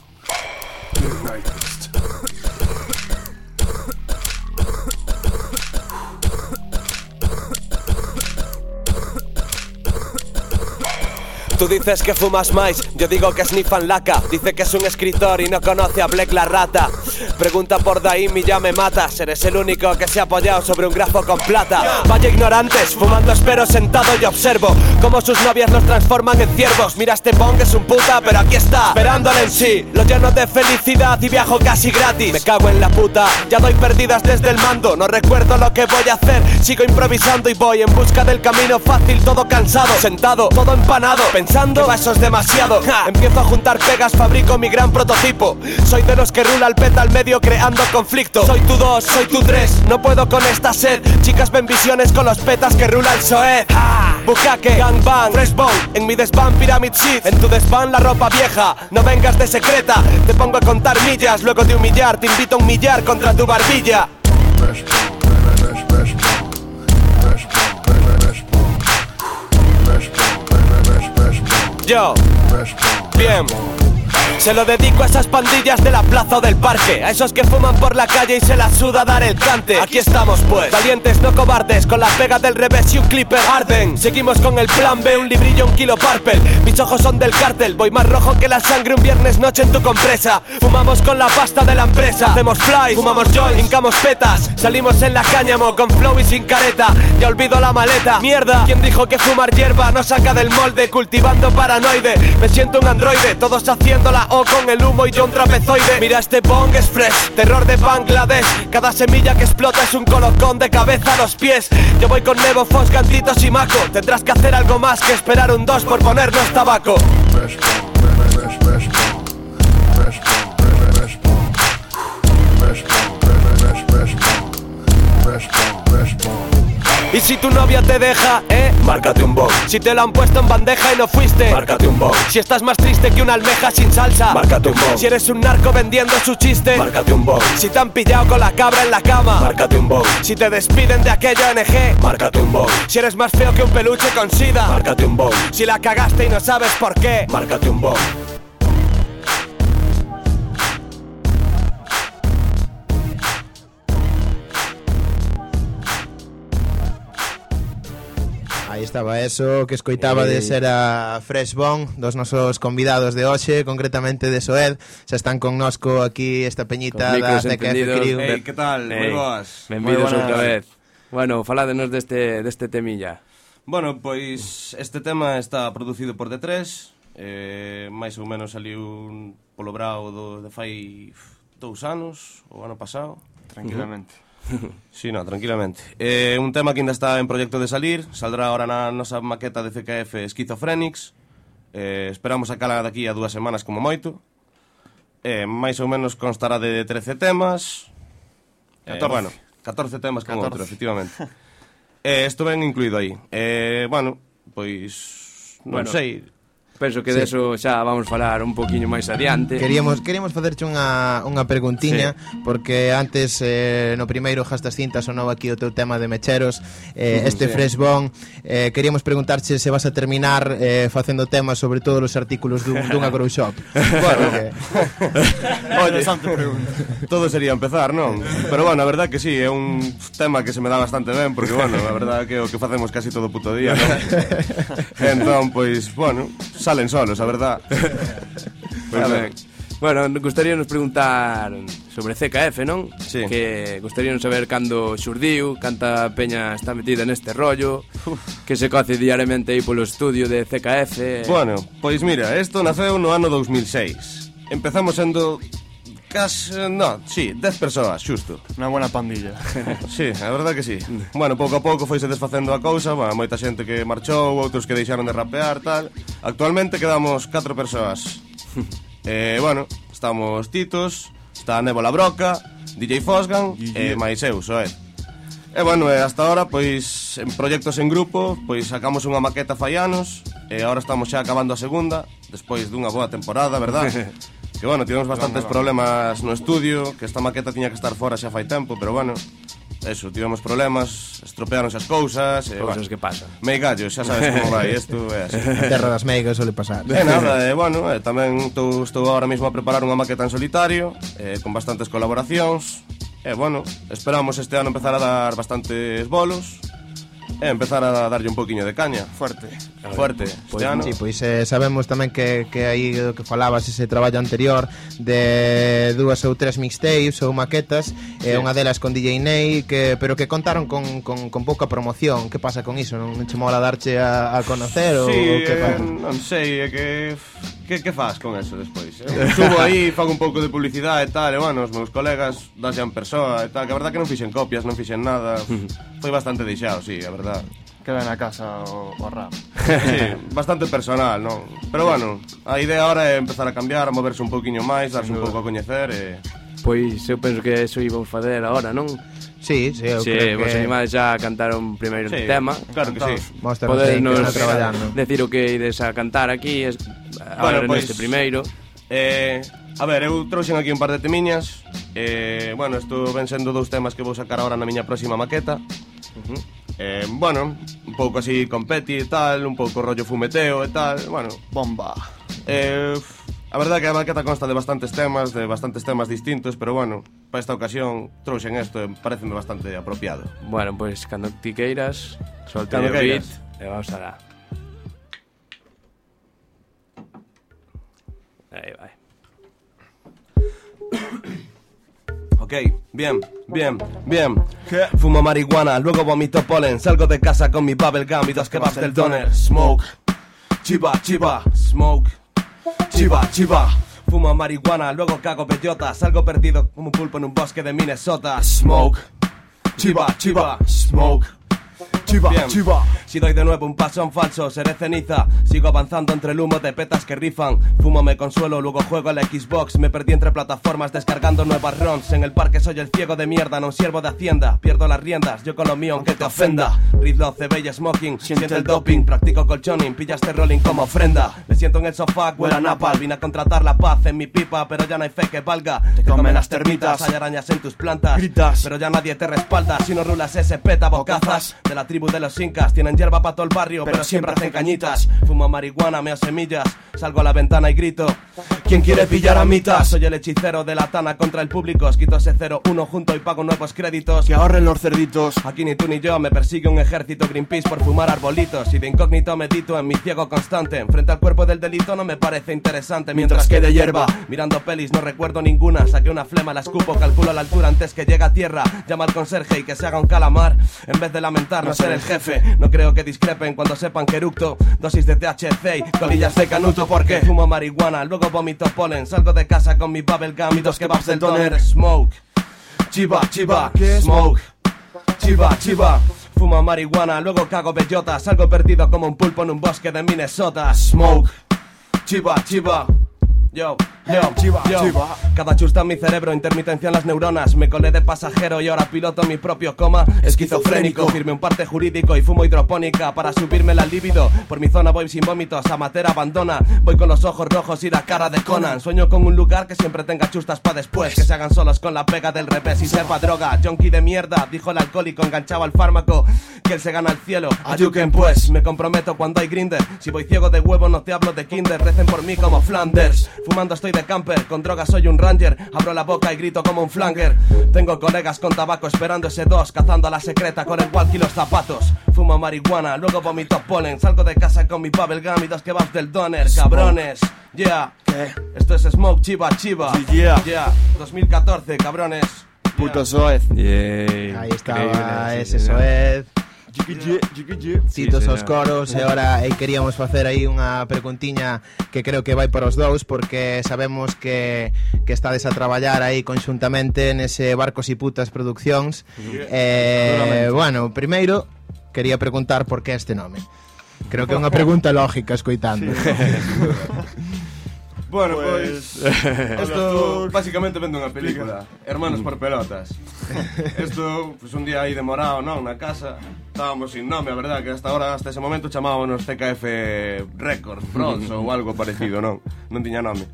Tú dices que fumas más, yo digo que snifan laca. Dice que es un escritor y no conoce a Black la rata. Pregunta por Daim y ya me matas. Eres el único que se ha apoyado sobre un grafo con plata. Vaya ignorantes, fumando espero sentado y observo cómo sus novias los transforman en ciervos. Mira este pong es un puta, pero aquí está, esperándole en sí. Lo lleno de felicidad y viajo casi gratis. Me cago en la puta, ya doy perdidas desde el mando. No recuerdo lo que voy a hacer, sigo improvisando y voy en busca del camino fácil, todo cansado, sentado, todo empanado, pensando eso es demasiado. Empiezo a juntar pegas, fabrico mi gran prototipo. Soy de los que rula el peta al medio creando conflicto. Soy tu dos, soy tu tres, no puedo con esta sed. Chicas ven visiones con los petas que rula el Soed. Ja, Bukake, gangbang, bone, en mi desván pyramid shit. En tu desván la ropa vieja, no vengas de secreta. Te pongo a contar millas, luego de humillar, te invito a humillar contra tu barbilla. Yo, bien. Se lo dedico a esas pandillas de la plaza o del parque. A esos que fuman por la calle y se la suda dar el cante. Aquí estamos pues, valientes no cobardes Con la pega del revés y un clipper arden. Seguimos con el plan B, un librillo, un kilo purple. Mis ojos son del cártel, voy más rojo que la sangre Un viernes noche en tu compresa. Fumamos con la pasta de la empresa. Hacemos fly, fumamos joy, hincamos petas. Salimos en la cáñamo con flow y sin careta. Ya olvido la maleta, mierda ¿Quién dijo que fumar hierba no saca del molde? Cultivando paranoide, me siento un androide. Todos haciendo la O con el humo y yo un trapezoide. Mira este bong es fresh, terror de Bangladesh. Cada semilla que explota es un colocón de cabeza a los pies. Yo voy con Nevo, Fos, Gantitos y Maco. Tendrás que hacer algo más que esperar un dos por ponernos tabaco Y si tu novia te deja, eh, márcate un bong Si te lo han puesto en bandeja y no fuiste, márcate un bong Si estás más triste que una almeja sin salsa, márcate un bong Si eres un narco vendiendo su chiste, márcate un bong Si te han pillado con la cabra en la cama, márcate un bong Si te despiden de aquella ONG, márcate un bong Si eres más feo que un peluche con sida, márcate un bong Si la cagaste y no sabes por qué, márcate un bong Aí estaba eso que escoitaba de eh. ser a Fresh Bone dos nosos convidados de hoxe, concretamente de Soed. Xa están con nosco aquí esta peñita da CKF Crew. Ei, que tal? Hey. Moi boas. Benvidos outra vez. Bueno, faládenos deste, deste temilla. Bueno, pois este tema está producido por D3, eh, máis ou menos saliu polo brao do, de fai dous anos, o ano pasado. Tranquilamente. Uh -huh. sí, no, tranquilamente. Eh, un tema que ainda está en proxecto de salir, saldrá ahora na nosa maqueta de CKF Schizophrenics. Eh, esperamos sacala daqui a dúas semanas como moito. Eh, máis ou menos constará de 13 temas. Eh, 14. bueno, 14 temas con 14. outro, efectivamente. eh, esto ben incluído aí. Eh, bueno, pois non bueno, sei, penso que sí. deso xa vamos falar un poquinho máis adiante. Queríamos queríamos facerche unha, unha preguntiña sí. porque antes eh, no primeiro Jastas Cintas sonou aquí o teu tema de mecheros, eh, este sí. Freshbone, eh, queríamos preguntarche se vas a terminar eh, facendo temas sobre todos os artículos dun, dunha grow shop. bueno, que... Oye, todo sería empezar, non? Pero bueno, a verdad que sí, é un tema que se me dá bastante ben porque bueno, a verdad que o que facemos casi todo o puto día, non? entón, pois, bueno, xa salen solos, a verdad. pois ben. Bueno, gustaríanos preguntar sobre CKF, non? Sí. Que gustaríanos saber cando xurdiu, canta peña está metida neste rollo, Uf. que se coce diariamente aí polo estudio de CKF. Bueno, pois mira, isto naceu no ano 2006. Empezamos sendo Cas, eh, no, sí, 10 persoas, xusto. Unha buena pandilla. Sí, a verdad que sí. Bueno, pouco a pouco foise desfacendo a cousa bueno, Moita xente que marchou, outros que deixaron de rapear, tal. Actualmente quedamos 4 persoas. E, eh, bueno, estamos Titos Está Nébola Broca DJ Fosgan E máis eu, soe E, eh, bueno, eh, hasta ahora, pois En proxectos en grupo, pois sacamos unha maqueta fai anos E agora estamos xa acabando a segunda Despois dunha boa temporada, verdad? Que bueno, tivemos bastantes problemas no estudio Que esta maqueta tiña que estar fora xa fai tempo Pero bueno, eso, tivemos problemas Estropearonse as cousas e, Cousas que pasan. Meigallo, xa sabes como vai Isto é así. A terra das meigas suele pasar. E nada, e bueno, e, tamén estou, estou agora mesmo a preparar unha maqueta en solitario e, Con bastantes colaboracións E bueno, esperamos este ano empezar a dar bastantes bolos E empezar a darlle un poquinho de caña Fuerte Fuerte Pois, pues, sí, pois eh, sabemos tamén que, que aí o que falabas ese traballo anterior De dúas ou tres mixtapes ou maquetas eh, sí. Unha delas con DJ Ney que, Pero que contaron con, con, con pouca promoción Que pasa con iso? Non che mola darche a, a conocer? Sí, ou, que eh, non sei, é que que, que faz con eso despois? Eh? Subo aí, fago un pouco de publicidade e tal, e bueno, os meus colegas dasean persoa e tal, que a verdad que non fixen copias, non fixen nada, foi bastante deixado, sí, a verdad verdad que ven a casa o, o rap. Sí, bastante personal, non? Pero bueno, a idea ahora é empezar a cambiar, a moverse un pouquiño máis, darse un pouco a coñecer e... Pois eu penso que eso íbamos fader agora, non? Sí, sí, eu sí, creo vos que... animades xa a cantar un primeiro sí, tema Claro que Entonces, sí Podernos sí, traballando. decir o que ides a cantar aquí es, Ahora bueno, pues, pois, neste primeiro eh, A ver, eu trouxen aquí un par de temiñas eh, Bueno, isto ven sendo dous temas que vou sacar agora na miña próxima maqueta uh -huh. Eh, Bueno, un pouco así competi e tal Un pouco rollo fumeteo e tal Bueno, Bomba. eh, A verdade que a maqueta consta de bastantes temas De bastantes temas distintos Pero bueno, para esta ocasión trouxen isto e pareceme bastante apropiado Bueno, pois cando ti queiras Solte Cando o beat. E vamos alá Aí vai Ok, bien, bien, bien. Fumo marihuana, luego vomito polen. Salgo de casa con mi bubblegum y dos kebabs del doner. Smoke, chiva, chiva, smoke. Chiva, chiva. Fumo marihuana, luego cago bellota Salgo perdido como un pulpo en un bosque de Minnesota. Smoke, chiva, chiva, smoke. Chiva, chiva. Si doy de nuevo un paso en falso, seré ceniza. Sigo avanzando entre el humo de petas que rifan. Fumo, me consuelo, luego juego a la Xbox. Me perdí entre plataformas descargando nuevas ROMs. En el parque soy el ciego de mierda, no siervo de hacienda. Pierdo las riendas, yo con lo mío, aunque te ofenda. Rizlo, y smoking, siente el doping. Practico colchoning, pillaste rolling como ofrenda. Me siento en el sofá, huele a napal. Vine a contratar la paz en mi pipa, pero ya no hay fe que valga. Te comen las termitas, hay arañas en tus plantas. Gritas, pero ya nadie te respalda. Si no rulas ese peta bocazas de la tribu de los incas. Tienen hierba para todo el barrio, pero siempre hacen cañitas. Fumo marihuana, meo semillas. Salgo a la ventana y grito. ¿Quién quiere pillar a mitas? Soy el hechicero de la tana contra el público. Os quito ese 0-1 junto y pago nuevos créditos. Que ahorren los cerditos. Aquí ni tú ni yo, me persigue un ejército Greenpeace por fumar arbolitos. Y de incógnito medito en mi ciego constante. Enfrente al cuerpo del delito no me parece interesante. Mientras que de hierba, mirando pelis no recuerdo ninguna. Saqué una flema, la escupo, calculo la altura antes que llegue a tierra. Llama al conserje y que se haga un calamar. En vez de lamentar, no ser el jefe. No creo que discrepen cuando sepan que eructo. Dosis de THC y colillas de canuto porque fumo marihuana, luego vomito polen. Salgo de casa con mi bubblegum y dos kebabs del doner. Smoke. Chiva, chiva, smoke. Chiva, chiva. Fumo marihuana, luego cago bellota. Salgo perdido como un pulpo en un bosque de Minnesota. Smoke. Chiva, chiva. Yo, yo, Chiva, yo. chiva. Cada chusta en mi cerebro, intermitencia en las neuronas. Me colé de pasajero y ahora piloto mi propio coma. Esquizofrénico, firme un parte jurídico y fumo hidropónica para subirme la libido. Por mi zona voy sin vómitos, amateur abandona. Voy con los ojos rojos y la cara de Conan. Sueño con un lugar que siempre tenga chustas pa' después. Que se hagan solos con la pega del revés y sepa droga. Junkie de mierda, dijo el alcohólico enganchado al fármaco. Que él se gana el cielo. Ayuquen pues, me comprometo cuando hay grinder. Si voy ciego de huevo, no te hablo de kinder. Recen por mí como Flanders. Fumando estoy de camper, con drogas soy un ranger. Abro la boca y grito como un flanger. Tengo colegas con tabaco esperando ese dos, cazando a la secreta con el walkie y los zapatos. Fumo marihuana, luego vomito polen. Salgo de casa con mi bubblegum y dos kebabs del doner. Cabrones, yeah. Esto es Smoke Chiva Chiva. Yeah. Yeah. 2014, cabrones. Puto soez. Ahí estaba ese Soez. Citos aos coros e ora e queríamos facer aí unha preguntiña que creo que vai para os dous porque sabemos que, que estades a traballar aí conxuntamente nese Barcos e Putas Produccións. Eh, bueno, primeiro quería preguntar por que este nome. Creo que é unha pregunta lógica escoitando. Sí. Bueno, pois... Pues, esto... Básicamente vende unha película. Hermanos por pelotas. Esto, pues, un día aí demorado, non? Na casa. Estábamos sin nome, a verdad? Que hasta ahora, hasta ese momento Chamábamos CKF Records, Bronze ou algo parecido, non? Non tiña nome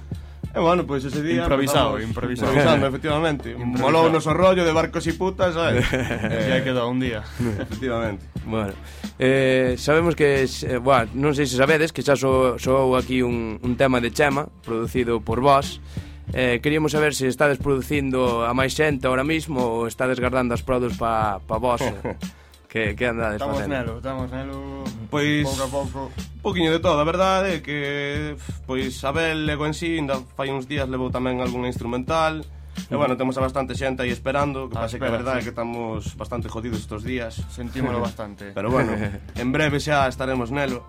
E bueno, pois pues ese día improvisado, improvisado. Improvisando, efectivamente. Molou noso rollo de barcos e putas, sabes? e aí quedou un día, efectivamente. Bueno, eh, sabemos que, eh, bueno, non sei se sabedes, que xa so, soou aquí un, un tema de Chema, producido por vós, Eh, queríamos saber se estades producindo a máis xente ahora mismo ou estades guardando as prodos pa, pa vos. Que, que andades estamos facendo? nelo, estamos nelo pois, pouco a pouco Un poquinho de todo, a verdade é que Pois Abel lego en sí, ainda fai uns días levou tamén algún instrumental. E bueno, temos a bastante xente aí esperando Que ah, pase espera, que a verdade sí. é que estamos bastante jodidos estos días. Sentímolo bastante. Pero bueno, en breve xa estaremos nelo.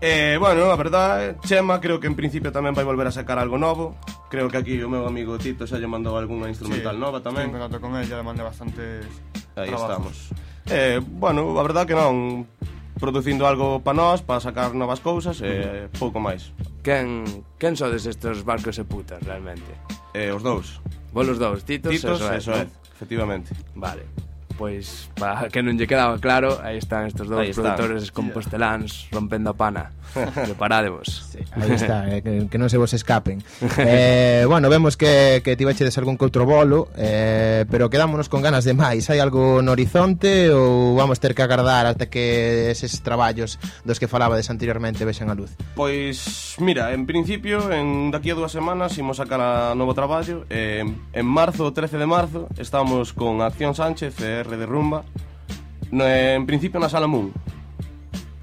E eh, bueno, a verdade Chema creo que en principio tamén vai volver a sacar algo novo. Creo que aquí o meu amigo Tito xa lle mandou algunha instrumental sí, nova tamén. Estou en contacto con ele, ya le mandé bastantes Aí trabajos. estamos eh, bueno, a verdade que non producindo algo para nós, para sacar novas cousas e eh, mm-hmm. pouco máis. Quen, quen sodes estes barcos e putas realmente? Eh, os dous. Vos os dous, Titos, Titos e Soez. Soez, efectivamente. Vale pois para que non lle quedaba claro, aí están estes dous produtores composteláns rompendo a pana. Preparádevos. Sí, aí está, eh, que, que non se vos escapen. eh, bueno, vemos que, que tivechedes algún que outro bolo, eh, pero quedámonos con ganas de máis. Hai algo no horizonte ou vamos ter que agardar ata que eses traballos dos que falabades anteriormente vexan a luz? Pois, mira, en principio, en daqui a dúas semanas imos sacar a novo traballo. Eh, en marzo, 13 de marzo, estamos con Acción Sánchez e R de Rumba no, En principio na Sala Moon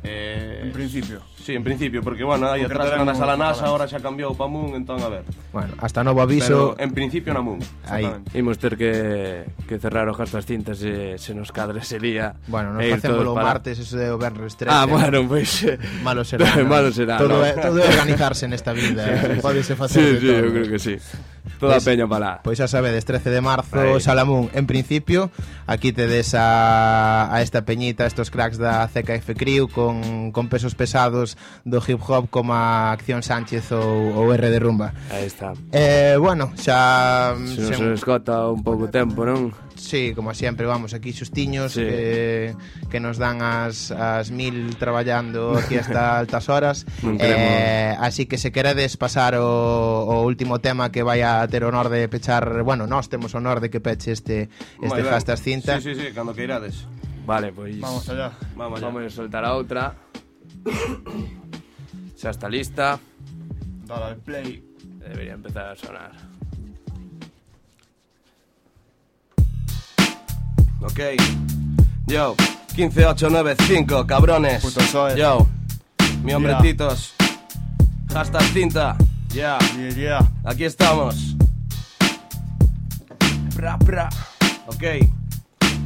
eh, En principio. Sí, en principio, porque, bueno, aí atrás era na Sala para NASA Ahora xa cambiou pa Moon, entón, a ver Bueno, hasta novo aviso. Pero, en principio, na Moon Aí. Imos ter que, que cerrar o gastas cintas se, se nos cadra ese día. Bueno, nos e facemos todos o para- martes, eso de o Benres 13. Ah, bueno, pois... Malo será. ¿no? Malo será, Todo, no. é, todo é organizarse nesta vida. eh. Facer Sí, de sí, todo. eu creo que sí. Toda pues, peña para Pois xa sabedes, 13 de marzo, Ahí. Salamún En principio, aquí tedes a, a esta peñita, estos cracks da CKF Crew Con, con pesos pesados do hip hop Como a Acción Sánchez ou, ou R de Rumba Aí está eh, Bueno, xa... Se nos se... escota un pouco tempo, non? Sí, como sempre, vamos, aquí xustiños sí. que, que nos dan as, as mil traballando aquí hasta altas horas. Eh, Así que se queredes pasar o, o último tema que vai a ter honor de pechar Bueno, nós temos honor de que peche este, este Fastas Cinta. Sí, sí, sí, cando que irades Vale, pois pues, Vamos allá. Vamos, allá. vamos a soltar a outra. Xa está lista. Dale play. Debería empezar a sonar. Ok. Yo, 15895, cabrones. Puto Soed. Yo, mi hombre Yeah. Hashtag cinta. Ya. Yeah, yeah. Aquí estamos. Pra, pra. Ok.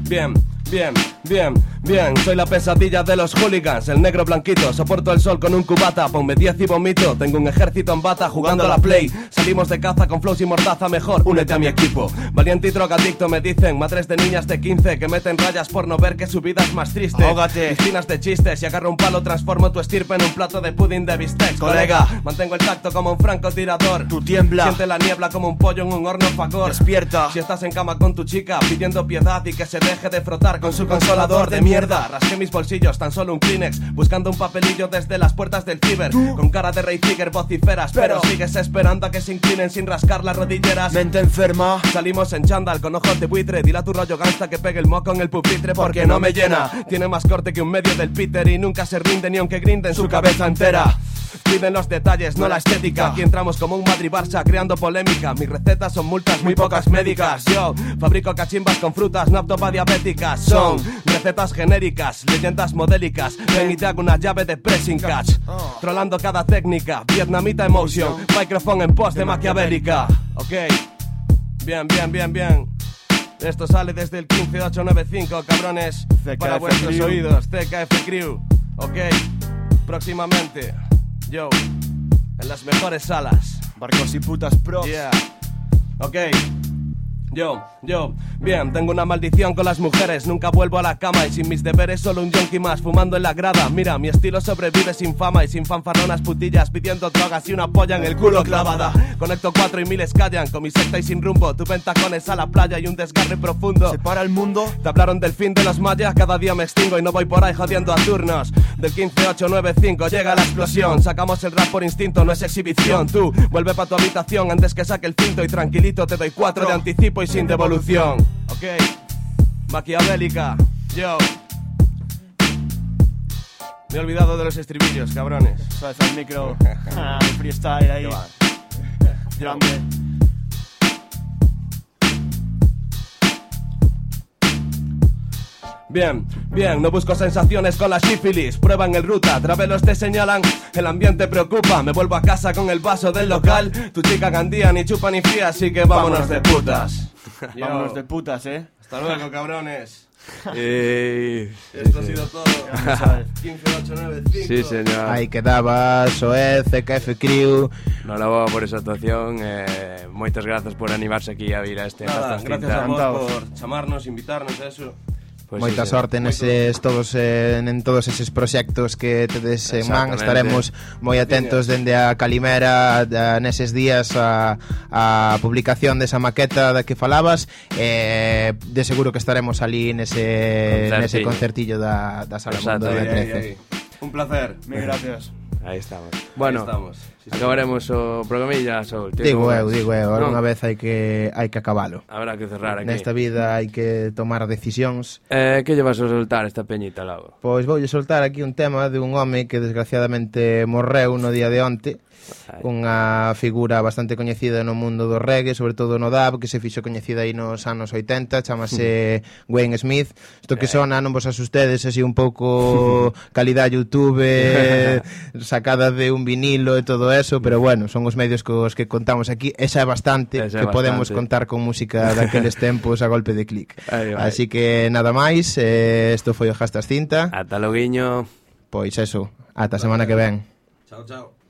Bien, bien, bien, bien. Soy la pesadilla de los hooligans, el negro blanquito. Soporto el sol con un cubata, ponme 10 y vomito. Tengo un ejército en bata jugando a la play. Salimos de caza con flows y mordaza mejor. Únete a mi equipo. Valiente y drogadicto me dicen. Madres de niñas de 15 que meten rayas por no ver que su vida es más triste. Ahógate. Piscinas de chistes y agarro un palo, transformo tu estirpe en un plato de pudding de bistec. Colega. mantengo el tacto como un francotirador. Tú tiembla. Siente la niebla como un pollo en un horno fagor. Despierta. Si estás en cama con tu chica pidiendo piedad y que se deje de frotar con su consolador de mierda. Rasqué mis bolsillos, tan solo un Kleenex, buscando un papelillo desde las puertas del ciber. Con cara de Ray Figure vociferas, pero, Pero- sigues esperando a que se inclinen sin rascar las rodilleras. Mente enferma. Salimos en chándal con ojos de buitre. Dile a tu rollo gangsta que pegue el moco en el pupitre porque no me llena. Tiene más corte que un medio del Peter y nunca se rinde ni aunque grinden su cabeza entera. Piden los detalles, no la estética. Aquí entramos como un Madrid Barça creando polémica. Mis recetas son multas, muy pocas médicas. Yo fabrico cachimbas con frutas, no apto pa' diabéticas. Son recetas genéricas, leyendas modélicas. Ven y te hago una llave de pressing catch. Trolando cada técnica, vietnamita emotion. Microphone en post de maquiavélica. Ok. Bien, bien, bien, bien. Esto sale desde el 15895, cabrones. CKF para vuestros Crew. oídos, CKF Crew. Ok. Próximamente. Yo. En las mejores salas. Barcos y putas pros. Yeah. Ok. Yo, yo, bien, tengo una maldición con las mujeres, nunca vuelvo a la cama y sin mis deberes solo un yonki más fumando en la grada. Mira, mi estilo sobrevive sin fama y sin fanfarronas putillas pidiendo drogas y una polla en el culo clavada. Conecto cuatro y miles callan con mi secta y sin rumbo, tu pentacones a la playa y un desgarre profundo. ¿Se para el mundo? Te hablaron del fin de los mayas, cada día me extingo y no voy por ahí jodiendo a turnos. Del 15895 llega la explosión, sacamos el rap por instinto, no es exhibición. Tú, vuelve pa' tu habitación antes que saque el cinto y tranquilito te doy cuatro de anticipo y sin devolución. Ok, maquiavélica, yo. Me he olvidado de los estribillos, cabrones. Suelta el micro. Ah, freestyle ahí. Grande. Bien, bien, no busco sensaciones con la sífilis. Prueban el ruta, travelos te señalan. El ambiente preocupa, me vuelvo a casa con el vaso del local. Tu chica gandía ni chupa ni fría, así que vámonos de putas. Yo. Vámonos de putas, eh. Hasta luego, cabrones. Eh, Esto ha sido sí. todo. 15, 8, 9, 5. Sí, señor. Aí quedaba Soez, CKF Crew Nola boa por esa actuación eh, Moitas grazas por animarse aquí a vir a este Nada, gracias Tinta. a vos por chamarnos, invitarnos, eso. Pues Moita sí, sorte neses todos eh, en todos eses proxectos que tedes en man, estaremos moi atentos dende a Calimera da, neses días a, a publicación desa maqueta da que falabas, eh, de seguro que estaremos ali nese concertillo, nese concertillo da da Sala Exacto, Mundo de 13. Ahí, ahí. Un placer, mil gracias. Ahí estamos. Bueno, Ahí estamos. Acabaremos o programilla, Sol. Digo eu, digo eu, algunha vez hai que hai que acabalo. Habrá que cerrar aquí. Nesta vida hai que tomar decisións. Eh, que lle vas a soltar esta peñita, Lago? Pois voulle soltar aquí un tema de un home que desgraciadamente morreu no día de onte unha figura bastante coñecida no mundo do reggae, sobre todo no dub, que se fixo coñecida aí nos anos 80, chamase Wayne Smith. Isto que eh. sona, non vos asustedes, así un pouco calidad YouTube, eh, sacada de un vinilo e todo eso, pero bueno, son os medios cos que contamos aquí, esa é bastante, esa é que bastante. podemos contar con música daqueles tempos a golpe de clic. Así que nada máis, eh, isto foi o Jastas Cinta. Ata loguiño. Pois eso, ata a semana que ven. Chao, chao.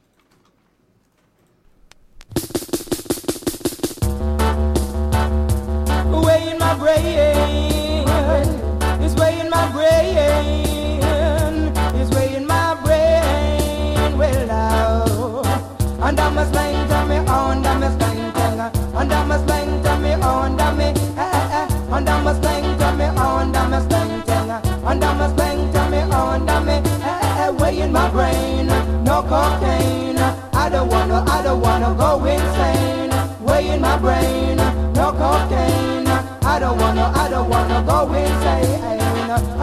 I don't wanna, I don't wanna go insane.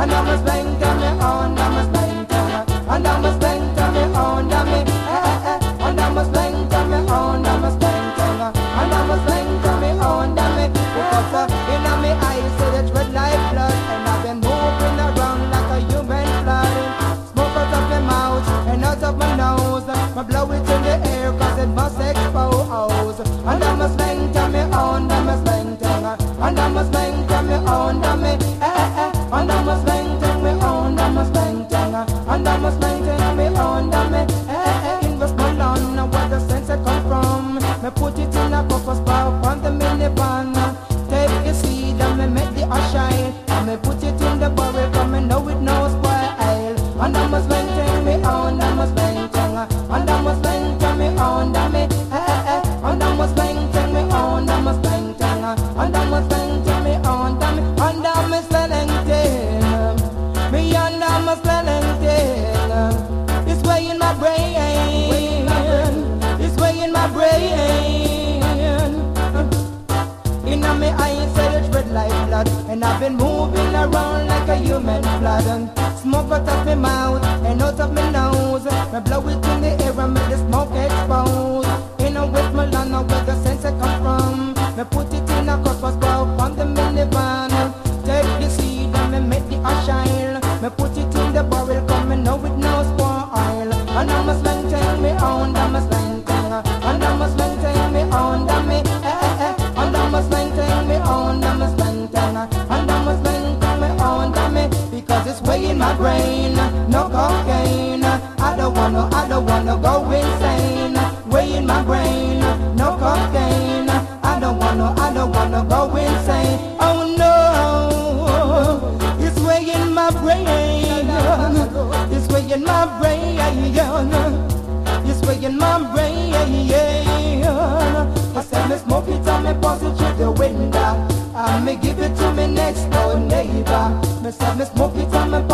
And I must bang to me on, I must bang to me, and I must own, bang to me on, patate. brain, no cocaine. I don't wanna, I don't wanna go insane. Weighing my brain, no cocaine. I don't wanna, I don't wanna go insane. Oh no, it's weighing my brain. It's weighing my brain. It's weighing my brain. I said me smoke it and me pass it through the window. I me give it to me next door neighbor. Me said me smoke it and me